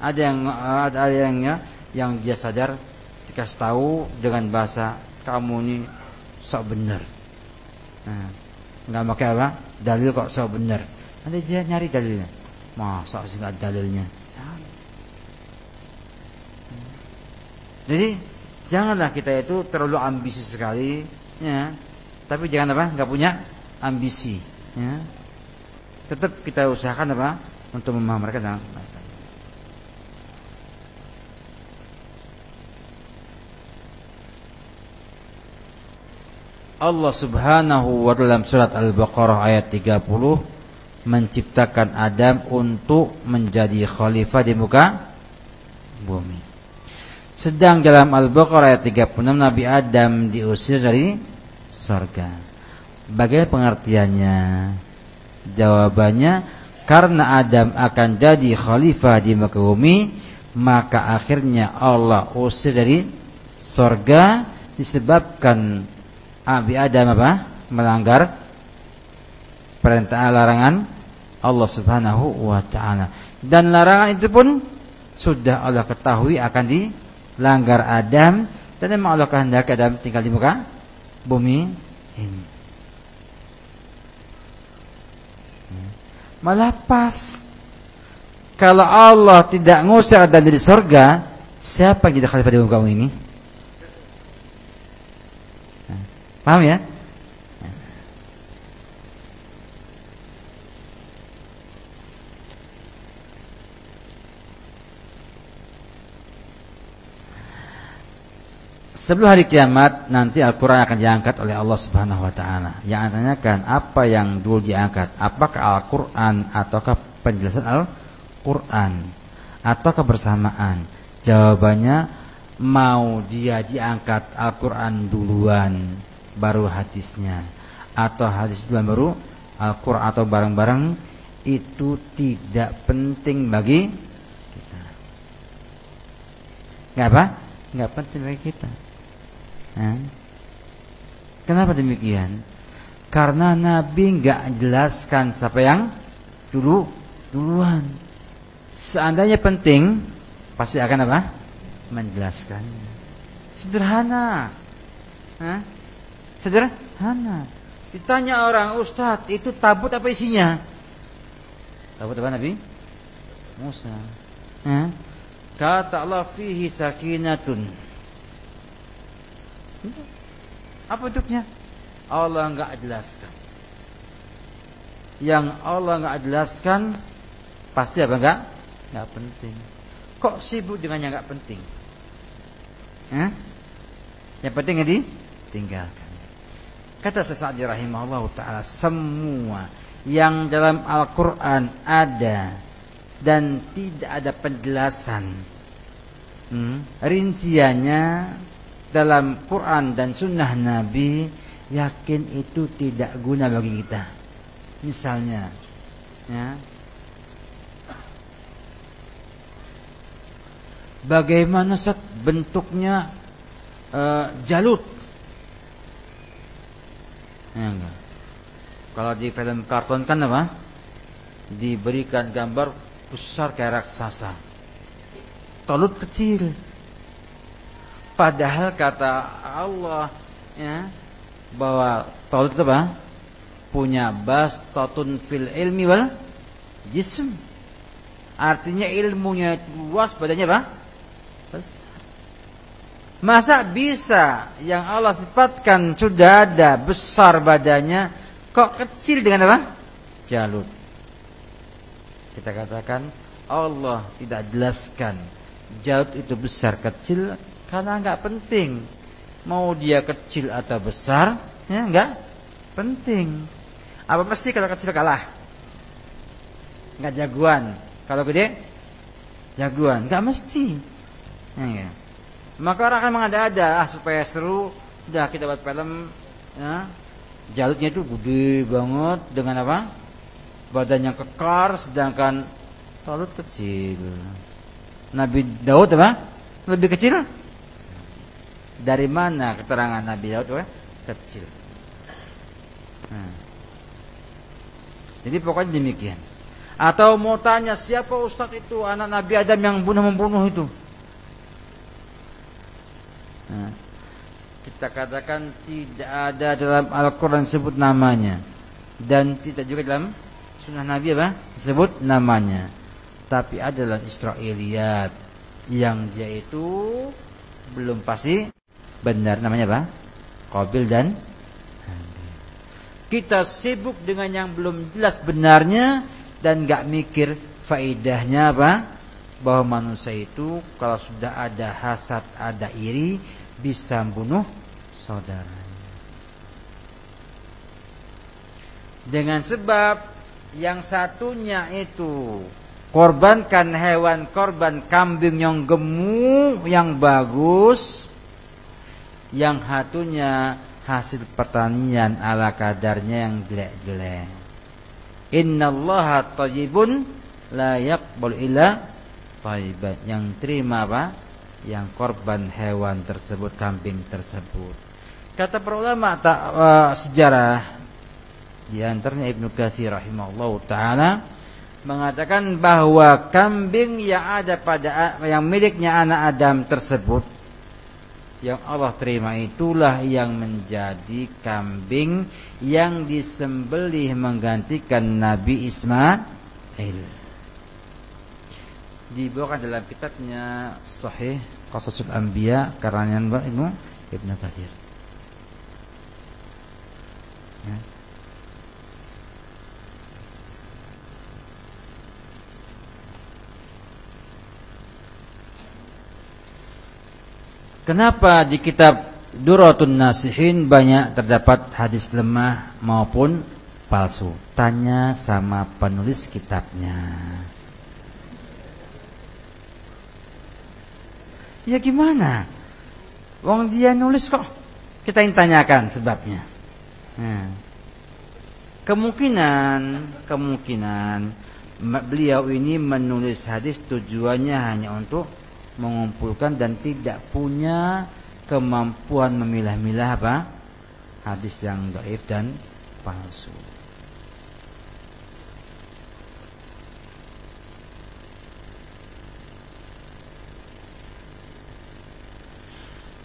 Ada yang ada yang ya, yang dia sadar dikasih tahu dengan bahasa kamu ini sok benar. Nah, nggak pakai apa? Dalil kok sok benar. Nanti dia nyari dalilnya. Masa sih nggak dalilnya? Jadi janganlah kita itu terlalu ambisi sekali, ya. Tapi jangan apa? Nggak punya ambisi, ya. Tetap kita usahakan apa? Untuk memahami mereka dalam Allah Subhanahu wa taala dalam surat Al-Baqarah ayat 30 menciptakan Adam untuk menjadi khalifah di muka bumi. Sedang dalam Al-Baqarah ayat 36 Nabi Adam diusir dari surga. Bagaimana pengertiannya? Jawabannya karena Adam akan jadi khalifah di muka bumi, maka akhirnya Allah usir dari surga disebabkan Nabi Adam apa? melanggar perintah larangan Allah Subhanahu wa taala. Dan larangan itu pun sudah Allah ketahui akan dilanggar Adam dan memang Allah kehendaki Adam tinggal di muka bumi ini. Malah pas kalau Allah tidak ngusir Adam dari surga, siapa yang jadi khalifah di muka bumi ini? Paham ya? Sebelum hari kiamat nanti Al-Quran akan diangkat oleh Allah Subhanahu Wa Taala. Yang tanyakan apa yang dulu diangkat, apakah Al-Quran ataukah penjelasan Al-Quran ataukah bersamaan? Jawabannya mau dia diangkat Al-Quran duluan baru hadisnya atau hadis duluan baru Al-Quran atau barang-barang itu tidak penting bagi kita. Nggak apa? Nggak penting bagi kita. Kenapa demikian? Karena Nabi nggak jelaskan siapa yang dulu duluan. Seandainya penting, pasti akan apa? Menjelaskannya. Sederhana. Hah? Sederhana. Ditanya orang, Ustadz, itu tabut apa isinya? Tabut apa Nabi? Musa. Hah? Kata Allah fihi sakinatun. Apa bentuknya? Allah enggak jelaskan. Yang Allah enggak jelaskan pasti apa enggak? Enggak penting. Kok sibuk dengan yang enggak penting? Hah? Yang penting yang ditinggalkan. Kata Sesadi rahimahullah taala semua yang dalam Al-Qur'an ada dan tidak ada penjelasan hmm, rinciannya dalam Quran dan Sunnah Nabi yakin itu tidak guna bagi kita. Misalnya, ya, bagaimana set bentuknya uh, jalut? Ya. Kalau di film kartun kan apa? Diberikan gambar besar kayak raksasa. Tolut kecil. Padahal kata Allah ya bahwa Tauhid itu apa? Punya bas totun fil ilmi wal jism. Artinya ilmunya luas, badannya apa? Besar. Masa bisa yang Allah sifatkan sudah ada besar badannya kok kecil dengan apa? Jalut. Kita katakan Allah tidak jelaskan jalut itu besar kecil karena nggak penting. Mau dia kecil atau besar ya nggak penting. Apa pasti kalau kecil kalah? Nggak jagoan. Kalau gede jagoan. Nggak mesti. Ya, ya. maka orang akan mengada-ada ah, supaya seru udah kita buat film. Ya, jalutnya itu gede banget dengan apa? Badan yang kekar sedangkan talut kecil. Nabi Daud apa? Lebih kecil dari mana keterangan Nabi Daud wah? kecil? Nah. Jadi pokoknya demikian. Atau mau tanya siapa Ustadz itu anak Nabi Adam yang bunuh membunuh itu? Nah. Kita katakan tidak ada dalam Al-Quran sebut namanya dan tidak juga dalam Sunnah Nabi apa disebut namanya. Tapi adalah Israiliyat yang dia itu belum pasti benar namanya apa? Qabil dan kita sibuk dengan yang belum jelas benarnya dan nggak mikir faedahnya apa? Bahwa manusia itu kalau sudah ada hasad, ada iri bisa membunuh saudara. Dengan sebab yang satunya itu korbankan hewan korban kambing yang gemuk yang bagus yang hatunya hasil pertanian ala kadarnya yang jelek-jelek. Innallaha thayyibun la yaqbal illa thayyiban. Yang terima apa? Yang korban hewan tersebut, kambing tersebut. Kata para ulama tak, uh, sejarah di antaranya Ibnu Katsir rahimahullah taala mengatakan bahwa kambing yang ada pada yang miliknya anak Adam tersebut yang Allah terima itulah yang menjadi kambing yang disembelih menggantikan Nabi Ismail. Dibawakan dalam kitabnya Sahih Qasasul Anbiya karangan Ibnu Ibnu Katsir. Ya. Kenapa di kitab Duratun Nasihin banyak terdapat hadis lemah maupun palsu? Tanya sama penulis kitabnya. Ya gimana? Wong dia nulis kok kita yang tanyakan sebabnya. Nah, kemungkinan kemungkinan beliau ini menulis hadis tujuannya hanya untuk mengumpulkan dan tidak punya kemampuan memilah-milah apa hadis yang gaib dan palsu.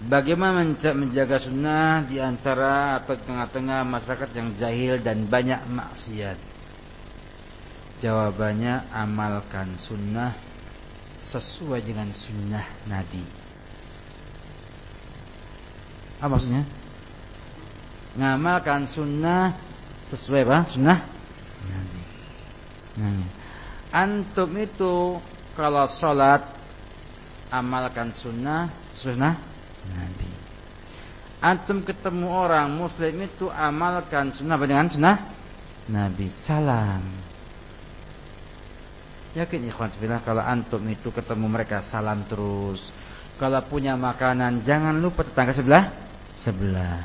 Bagaimana menjaga sunnah di antara atau tengah-tengah masyarakat yang jahil dan banyak maksiat? Jawabannya amalkan sunnah sesuai dengan sunnah Nabi. Apa maksudnya? Ngamalkan sunnah sesuai apa? Sunnah Nabi. Nah, antum itu kalau sholat amalkan sunnah sunnah Nabi. Antum ketemu orang Muslim itu amalkan sunnah dengan sunnah Nabi. Salam. Yakin ikhwan fillah kalau antum itu ketemu mereka salam terus. Kalau punya makanan jangan lupa tetangga sebelah sebelah.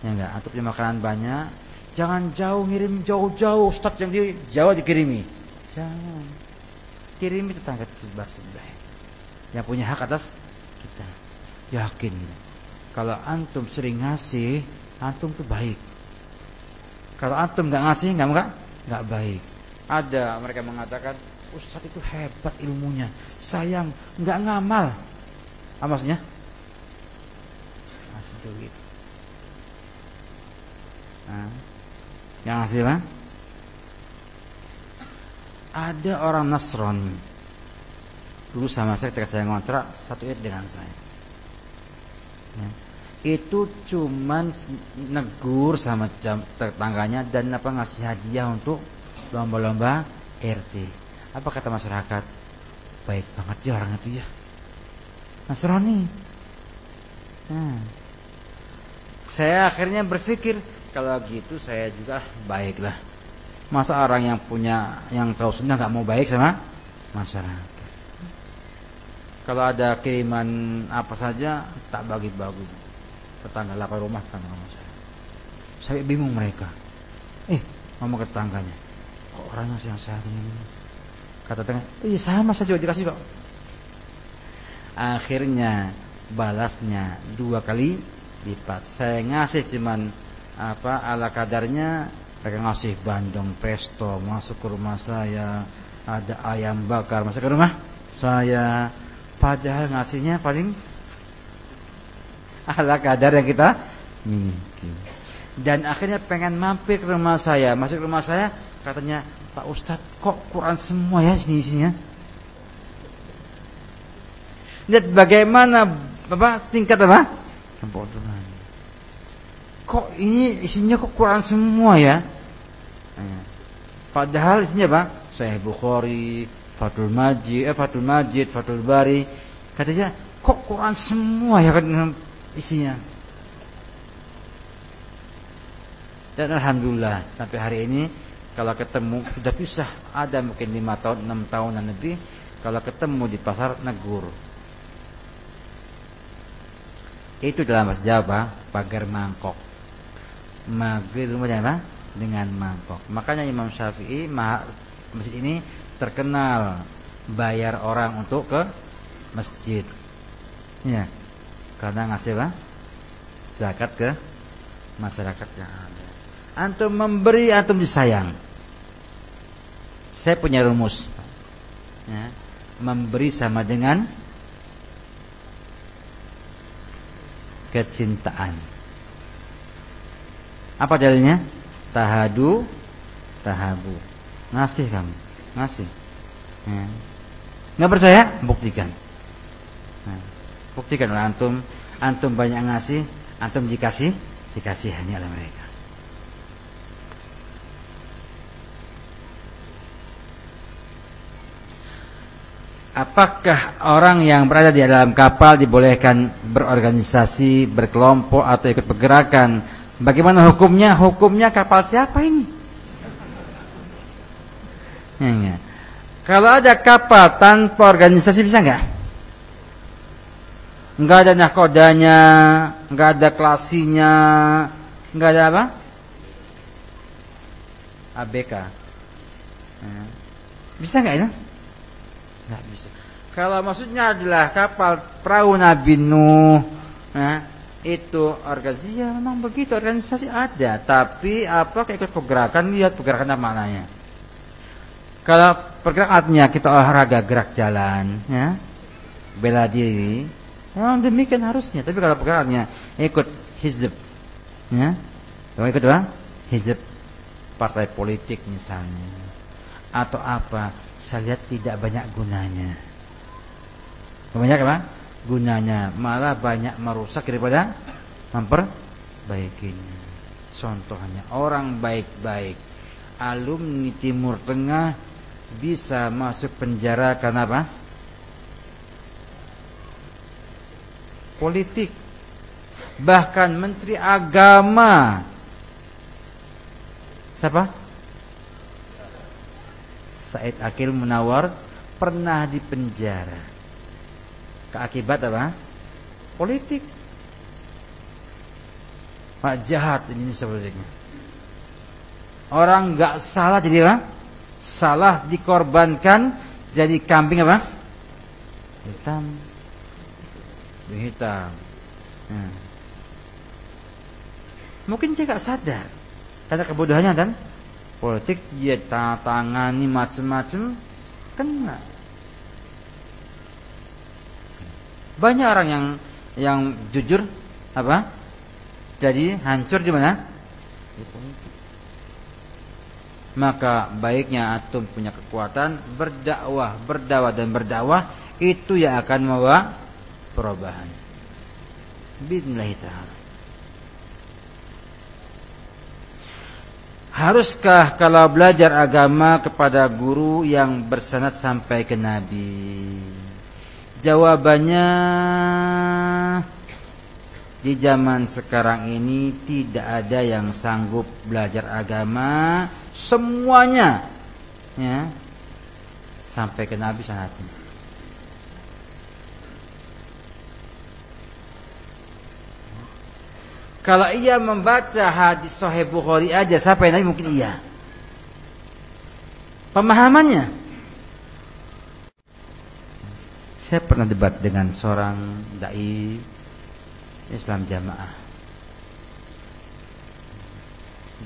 Ya enggak, antum punya makanan banyak, jangan jauh ngirim jauh-jauh Ustaz yang di Jawa dikirimi. Jangan. Kirimi tetangga sebelah sebelah. Yang punya hak atas kita. Yakin. Kalau antum sering ngasih, antum tuh baik. Kalau antum nggak ngasih, nggak enggak, nggak baik. Ada mereka mengatakan Ustaz itu hebat ilmunya. Sayang nggak ngamal. Apa maksudnya? Ngasih duit. Nah, yang lah. Ada orang Nasrani dulu sama saya ketika saya ngontrak satu id dengan saya. Ya. Itu cuman negur sama tetangganya dan apa ngasih hadiah untuk lomba-lomba RT. Apa kata masyarakat? Baik banget ya orang itu ya. Nasrani. Hmm. Saya akhirnya berpikir kalau gitu saya juga baiklah. Masa orang yang punya yang tahu sunnah nggak mau baik sama masyarakat. Kalau ada kiriman apa saja tak bagi-bagi. Tetangga lapar rumah rumah saya. Saya bingung mereka. Eh, ngomong ke tetangganya orangnya yang saya ini kata tengah iya sama saja dikasih kok. Akhirnya balasnya dua kali lipat. Saya ngasih cuman apa ala kadarnya mereka ngasih bandeng pesto masuk ke rumah saya ada ayam bakar masuk ke rumah saya. Padahal ngasihnya paling ala kadar yang kita miliki. Dan akhirnya pengen mampir ke rumah saya. Masuk ke rumah saya Katanya, Pak Ustadz, kok Quran semua ya sini isinya? Lihat bagaimana Bapak tingkat apa? Kebodohan. Kok ini isinya kok Quran semua ya? Padahal isinya apa? Sahih Bukhari, Fathul Majid, eh, Fathul Majid, Fathul Bari. Katanya, kok Quran semua ya kan isinya? Dan alhamdulillah sampai hari ini kalau ketemu sudah pisah. Ada mungkin lima tahun enam tahunan lebih kalau ketemu di pasar negur. Itu dalam bahasa Jawa pagar mangkok. Magir rumahnya apa? Dengan mangkok. Makanya Imam Syafi'i masjid ini terkenal bayar orang untuk ke masjid. Ya. Karena ngasih apa? Zakat ke masyarakat yang ada antum memberi antum disayang saya punya rumus. Ya, memberi sama dengan kecintaan. Apa dalilnya? Tahadu tahabu. Ngasih kamu ngasih. Ya. nggak percaya? Buktikan. Nah, buktikan. Oleh antum antum banyak ngasih antum dikasih dikasih hanya oleh mereka Apakah orang yang berada di dalam kapal dibolehkan berorganisasi, berkelompok atau ikut pergerakan? Bagaimana hukumnya? Hukumnya kapal siapa ini? Ya. Kalau ada kapal tanpa organisasi bisa nggak? Nggak ada nakodanya, nggak ada klasinya, nggak ada apa? ABK. Ya. Bisa nggak ya? Kalau maksudnya adalah kapal perahu Nabi Nuh, nah, itu organisasi ya memang begitu organisasi ada, tapi apa ikut pergerakan lihat pergerakan apa maknanya. Kalau pergerakan artinya kita olahraga gerak jalan, ya, bela diri, memang demikian harusnya. Tapi kalau pergerakannya ikut hizb, ya, kalau ikut apa? Hizb partai politik misalnya, atau apa, saya lihat tidak banyak gunanya. Banyak apa? Gunanya malah banyak merusak daripada memperbaikinya. Contohnya orang baik-baik alumni Timur Tengah bisa masuk penjara karena apa? Politik. Bahkan menteri agama siapa? Said Akil Munawar pernah dipenjara Keakibat apa? Politik. Pak jahat ini sebetulnya. Orang nggak salah jadi apa? Salah dikorbankan jadi kambing apa? Hitam. Hitam. Hmm. Mungkin dia sadar karena kebodohannya dan politik dia tangani macam-macam kena Banyak orang yang yang jujur apa? Jadi hancur di mana? Maka baiknya antum punya kekuatan berdakwah, berdakwah dan berdakwah itu yang akan membawa perubahan. Bismillah taala. Haruskah kalau belajar agama kepada guru yang bersanad sampai ke Nabi? Jawabannya di zaman sekarang ini tidak ada yang sanggup belajar agama semuanya ya sampai ke Nabi sanatnya. Kalau ia membaca hadis Sahih Bukhari aja sampai Nabi mungkin iya. Pemahamannya Saya pernah debat dengan seorang dai Islam jamaah.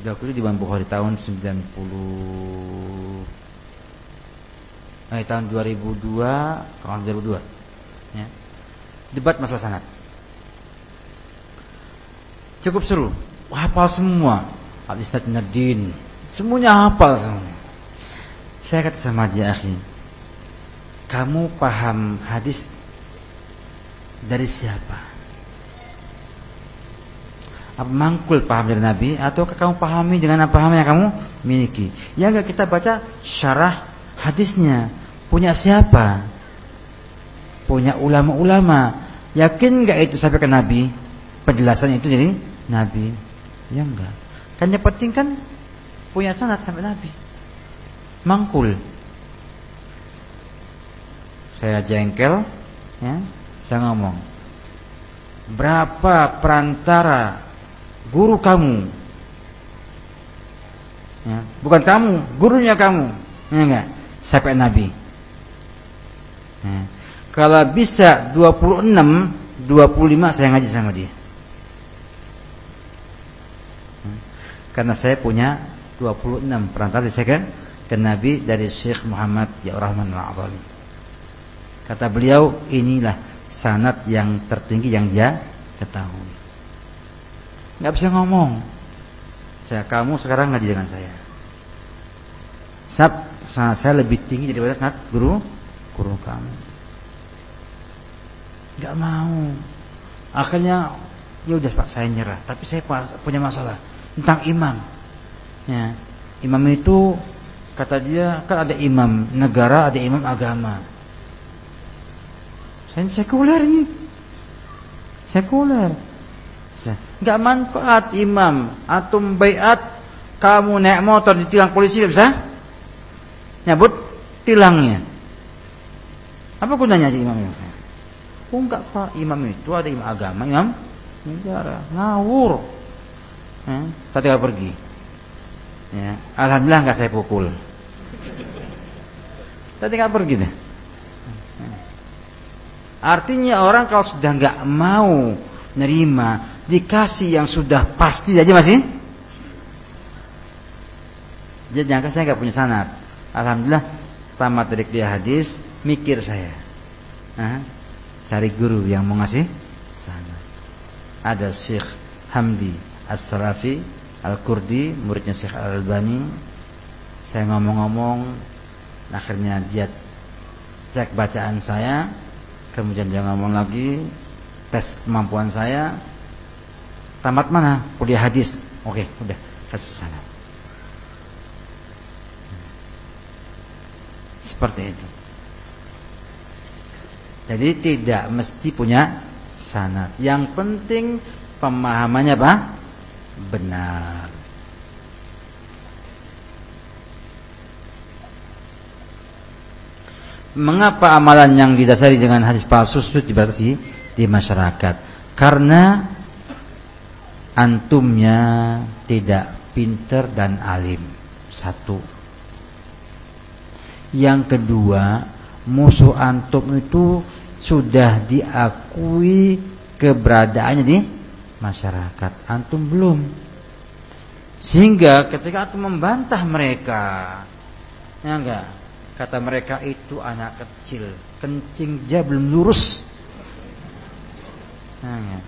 Dahulu di Bukhari tahun 90 eh, tahun 2002 tahun 2002 ya. Debat masalah sanad. Cukup seru. Hafal semua. Al-Isnad Nadin. Semuanya hafal semua. Saya kata sama dia, akhi, kamu paham hadis dari siapa? Apa mangkul paham dari Nabi atau kamu pahami dengan apa yang kamu miliki? Ya enggak kita baca syarah hadisnya punya siapa? Punya ulama-ulama. Yakin enggak itu sampai ke Nabi? Penjelasan itu jadi Nabi? Ya enggak. Kan yang penting kan punya sanad sampai Nabi. Mangkul saya jengkel ya saya ngomong berapa perantara guru kamu ya, bukan kamu gurunya kamu ya enggak sampai nabi ya. kalau bisa 26 25 saya ngaji sama dia ya. karena saya punya 26 perantara saya kan ke Nabi dari Syekh Muhammad Ya Rahman Al-Azali Kata beliau, inilah sanat yang tertinggi yang dia ketahui. Nggak bisa ngomong. Saya kamu sekarang ngaji dengan saya. Sab, sanat saya lebih tinggi daripada sanat guru guru kamu. Nggak mau. Akhirnya ya udah Pak saya nyerah. Tapi saya punya masalah tentang imam. Ya, imam itu kata dia kan ada imam negara, ada imam agama. Saya sekuler ini. Sekuler. Enggak manfaat imam. Antum bayat kamu naik motor ditilang polisi bisa? Nyabut tilangnya. Apa gunanya imam itu? Oh enggak pak, imam itu ada imam agama, imam negara. Ngawur. Ya, saya tinggal pergi. Ya, Alhamdulillah enggak saya pukul. Saya tinggal pergi deh. Artinya orang kalau sudah nggak mau nerima dikasih yang sudah pasti aja masih. Jadi jangan saya nggak punya sanat. Alhamdulillah tamat dari dia hadis, mikir saya. Hah? Cari guru yang mau ngasih sanat. Ada Syekh Hamdi As-Sarafi Al-Kurdi, muridnya Syekh Al-Albani. Saya ngomong-ngomong, akhirnya dia cek bacaan saya, Kemudian dia ngomong lagi tes kemampuan saya. Tamat mana? Kuliah hadis. Oke, udah kasih sana. Seperti itu. Jadi tidak mesti punya sanat. Yang penting pemahamannya apa? Benar. Mengapa amalan yang didasari dengan hadis palsu sulit dibatasi di masyarakat? Karena antumnya tidak pinter dan alim. Satu. Yang kedua, musuh antum itu sudah diakui keberadaannya di masyarakat. Antum belum. Sehingga ketika antum membantah mereka, ya enggak, Kata mereka itu anak kecil, kencing dia belum lurus. Nah, ya.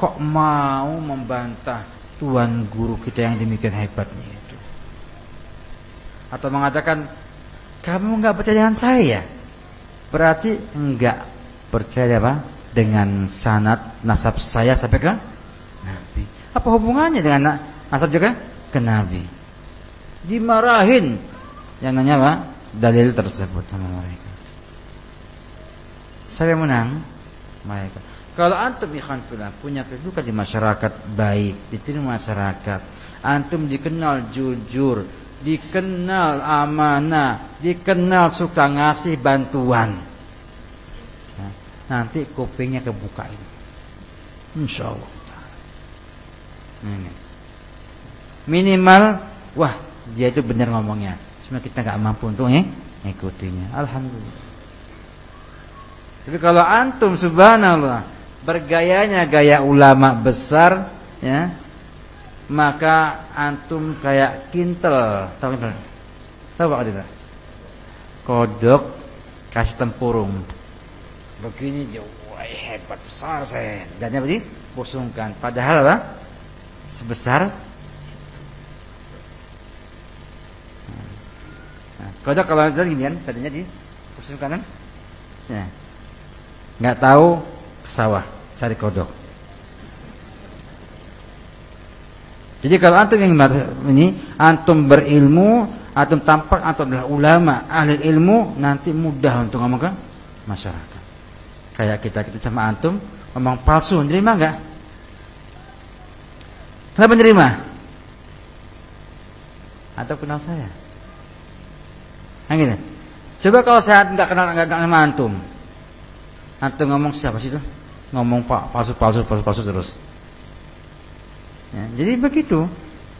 Kok mau membantah tuan guru kita yang demikian hebatnya itu? Atau mengatakan kamu nggak percaya dengan saya? Berarti enggak percaya apa? Dengan sanat nasab saya sampai ke Nabi. Apa hubungannya dengan nasab juga ke Nabi? Dimarahin. Yang nanya apa? Dalil tersebut sama mereka. Saya menang mereka. Kalau antum ikhwan fillah punya kedudukan di masyarakat baik, diterima masyarakat, antum dikenal jujur, dikenal amanah, dikenal suka ngasih bantuan. Nah, nanti kupingnya kebuka ini. Insya Allah. Ini. Minimal, wah dia itu benar ngomongnya. Cuma kita nggak mampu untuk eh, mengikutinya. Alhamdulillah. Tapi kalau antum subhanallah bergayanya gaya ulama besar ya maka antum kayak kintel. Tahu kintel tahu pak tidak kodok kasih tempurung. Begini jauh hebat besar saya. Dan begini pusungkan padahal apa? Sebesar Kodok kalau tadi gini kan, tadinya di kursi kanan. Ya. Nggak tahu ke sawah cari kodok. Jadi kalau antum yang ini antum berilmu, antum tampak antum adalah ulama, ahli ilmu, nanti mudah untuk ngomong ke masyarakat. Kayak kita kita sama antum ngomong palsu, nerima nggak? Kenapa nerima? Atau kenal saya? Nah, gitu. Coba kalau saya nggak kenal nggak kenal sama antum, antum ngomong siapa sih itu? Ngomong pak palsu palsu palsu palsu terus. Ya, jadi begitu.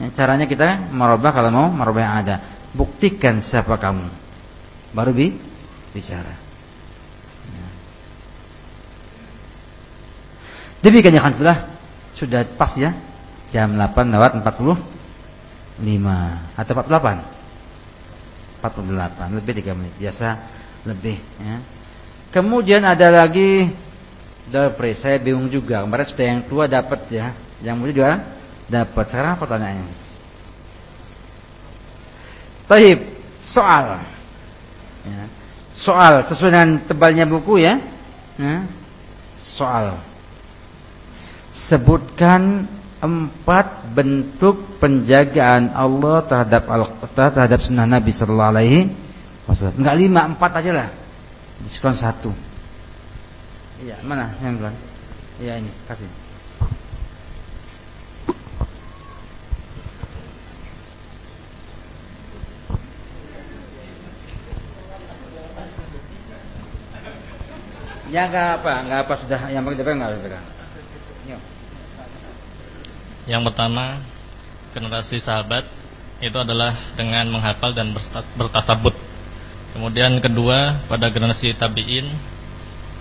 Ya, caranya kita merubah kalau mau merubah yang ada. Buktikan siapa kamu, baru bi bicara. Ya. Demikian ya kanfilah sudah pas ya jam 8 lewat 45 atau 48 48 lebih 3 menit biasa lebih ya. Kemudian ada lagi Dapre, saya bingung juga. Kemarin sudah yang tua dapat ya, yang muda juga dapat. Sekarang pertanyaannya? Taib, soal. Ya. Soal sesuai dengan tebalnya buku ya. ya. Soal. Sebutkan empat bentuk penjagaan Allah terhadap al terhadap sunnah Nabi Sallallahu Alaihi Wasallam. Enggak lima, empat aja lah. Diskon satu. Iya, mana yang duluan? Iya ini, kasih. Ya enggak apa, enggak apa sudah yang pakai enggak pegang. Yang pertama, generasi sahabat itu adalah dengan menghafal dan bertasabut. Kemudian kedua, pada generasi tabi'in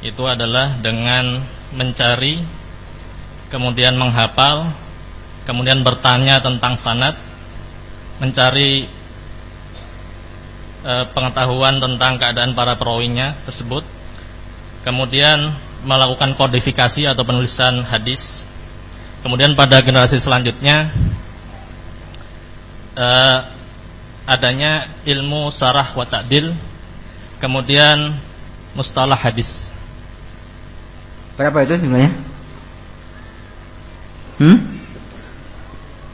itu adalah dengan mencari kemudian menghafal, kemudian bertanya tentang sanad, mencari e, pengetahuan tentang keadaan para perawinya tersebut, kemudian melakukan kodifikasi atau penulisan hadis Kemudian pada generasi selanjutnya uh, adanya ilmu sarah wa ta'dil, kemudian mustalah hadis. Berapa itu jumlahnya? Hmm?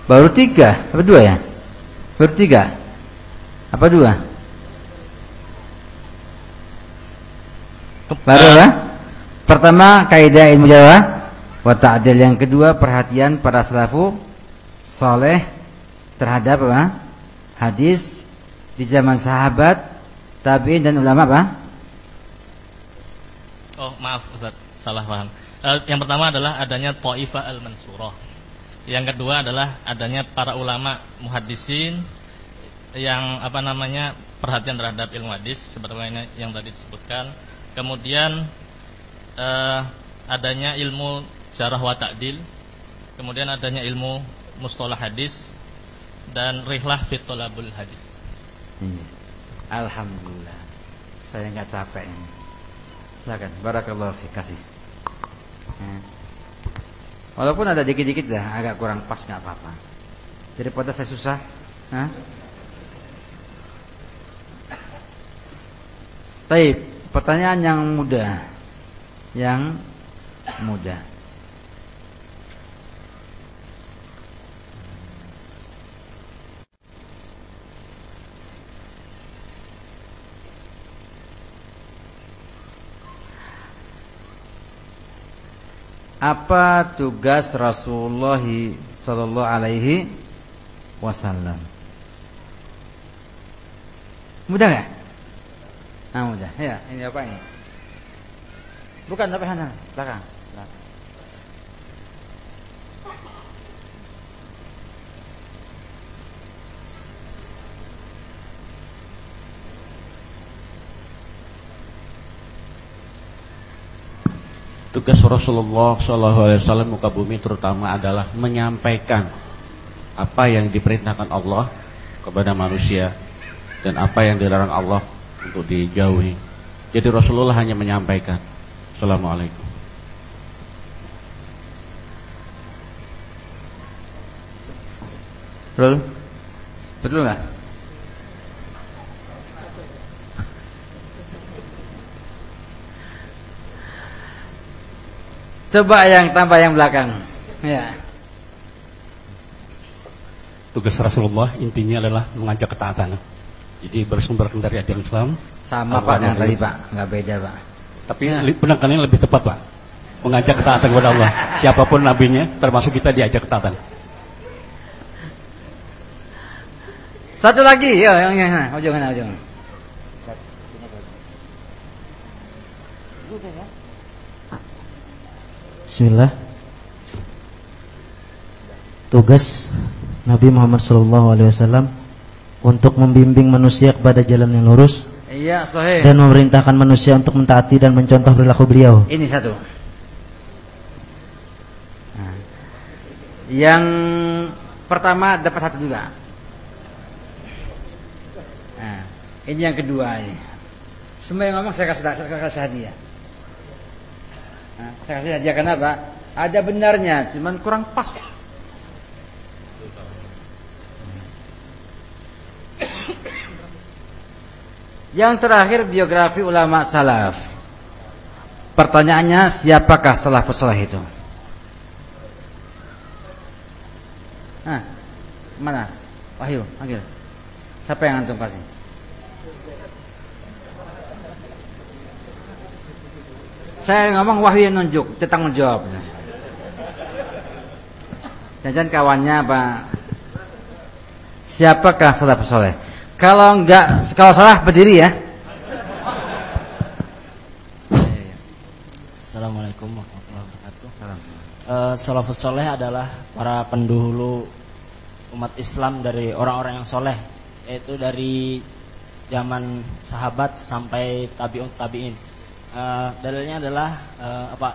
Baru tiga, apa dua ya? Baru tiga, apa dua? Baru apa? Pertama kaidah ilmu Jawa Wa ta'dil yang kedua perhatian para salafu soleh terhadap apa? Hadis di zaman sahabat, tabi'in dan ulama apa? Oh, maaf Ustaz, salah paham. Uh, yang pertama adalah adanya Taifah al-Mansurah. Yang kedua adalah adanya para ulama muhaddisin yang apa namanya perhatian terhadap ilmu hadis seperti yang tadi disebutkan. Kemudian uh, adanya ilmu syarah wa ta'dil kemudian adanya ilmu mustalah hadis dan rihlah fit talabul hadis. Hmm. Alhamdulillah. Saya nggak capek ini. Silakan. Barakallahu fi kasih. Hmm. walaupun ada dikit-dikit lah agak kurang pas nggak apa-apa. Daripada saya susah Hah? Taib, pertanyaan yang mudah. Yang mudah apa tugas Rasulullah sallallahu alaihi wasallam? Mudah enggak? Ah, mudah. Ya, ini apa ini? Bukan apa sana, belakang. Tugas Rasulullah SAW muka bumi terutama adalah menyampaikan apa yang diperintahkan Allah kepada manusia dan apa yang dilarang Allah untuk dijauhi. Jadi Rasulullah hanya menyampaikan. Assalamualaikum. Betul? Betul nggak? Coba yang tambah yang belakang. Ya. Tugas Rasulullah intinya adalah mengajak ketaatan. Jadi bersumber dari ajaran Islam. Sama Pak yang tadi Pak, nggak beda Pak. Tapi ya. penekanannya lebih tepat Pak. Mengajak ketaatan kepada Allah. Siapa pun nabinya, termasuk kita diajak ketaatan. Satu lagi, ya, yang yang ujung mana ujung. Bismillah. Tugas Nabi Muhammad SAW untuk membimbing manusia kepada jalan yang lurus. Iya, sahih. Dan memerintahkan manusia untuk mentaati dan mencontoh perilaku beliau. Ini satu. Nah. Yang pertama dapat satu juga. Nah, ini yang kedua ini. Semua yang ngomong saya kasih, saya kasih hadiah. Saya kasih hadiah kenapa? Ada benarnya, cuman kurang pas. Yang terakhir biografi ulama salaf. Pertanyaannya siapakah salah pesalah itu? Nah, mana? Wahyu, panggil. Siapa yang antum kasih? Saya ngomong wahyu yang nunjuk, dia tanggung jawab. Jangan kawannya apa? Siapakah salafus soleh? Kalau enggak, kalau salah berdiri ya. Assalamualaikum warahmatullahi wabarakatuh. Uh, salafus soleh adalah para pendahulu umat Islam dari orang-orang yang soleh, yaitu dari zaman sahabat sampai tabiun tabiin. Uh, dalilnya adalah uh, apa?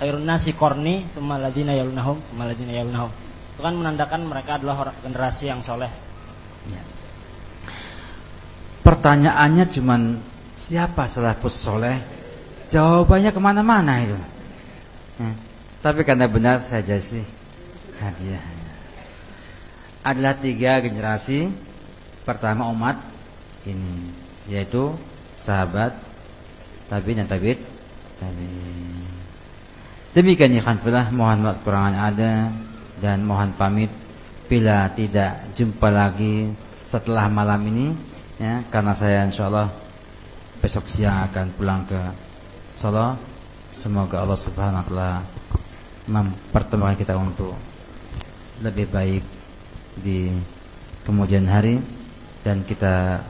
Khairun nasi korni, tumaladina yalunahum, tumaladina yalunahum. Itu kan menandakan mereka adalah generasi yang soleh. Ya. Pertanyaannya cuman siapa salafus soleh? Jawabannya ke mana-mana itu. Ya. Tapi karena benar saja sih hadiah. Adalah tiga generasi pertama umat ini, yaitu sahabat, tabi dan tabit, tabi. Demikian ikhwan filah, mohon maaf kekurangan ada dan mohon pamit bila tidak jumpa lagi setelah malam ini ya karena saya insyaallah besok siang akan pulang ke Salah Semoga Allah subhanahu wa ta'ala Mempertemukan kita untuk Lebih baik Di kemudian hari. Dan kita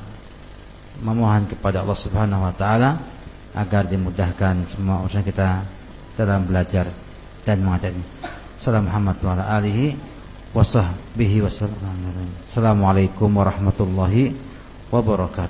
Memohon kepada Allah subhanahu wa ta'ala Agar dimudahkan semua usaha kita Dalam belajar Dan mengajar. Salam Muhammad wa ala alihi Wasahbihi wasallam Assalamualaikum warahmatullahi wabarakatuh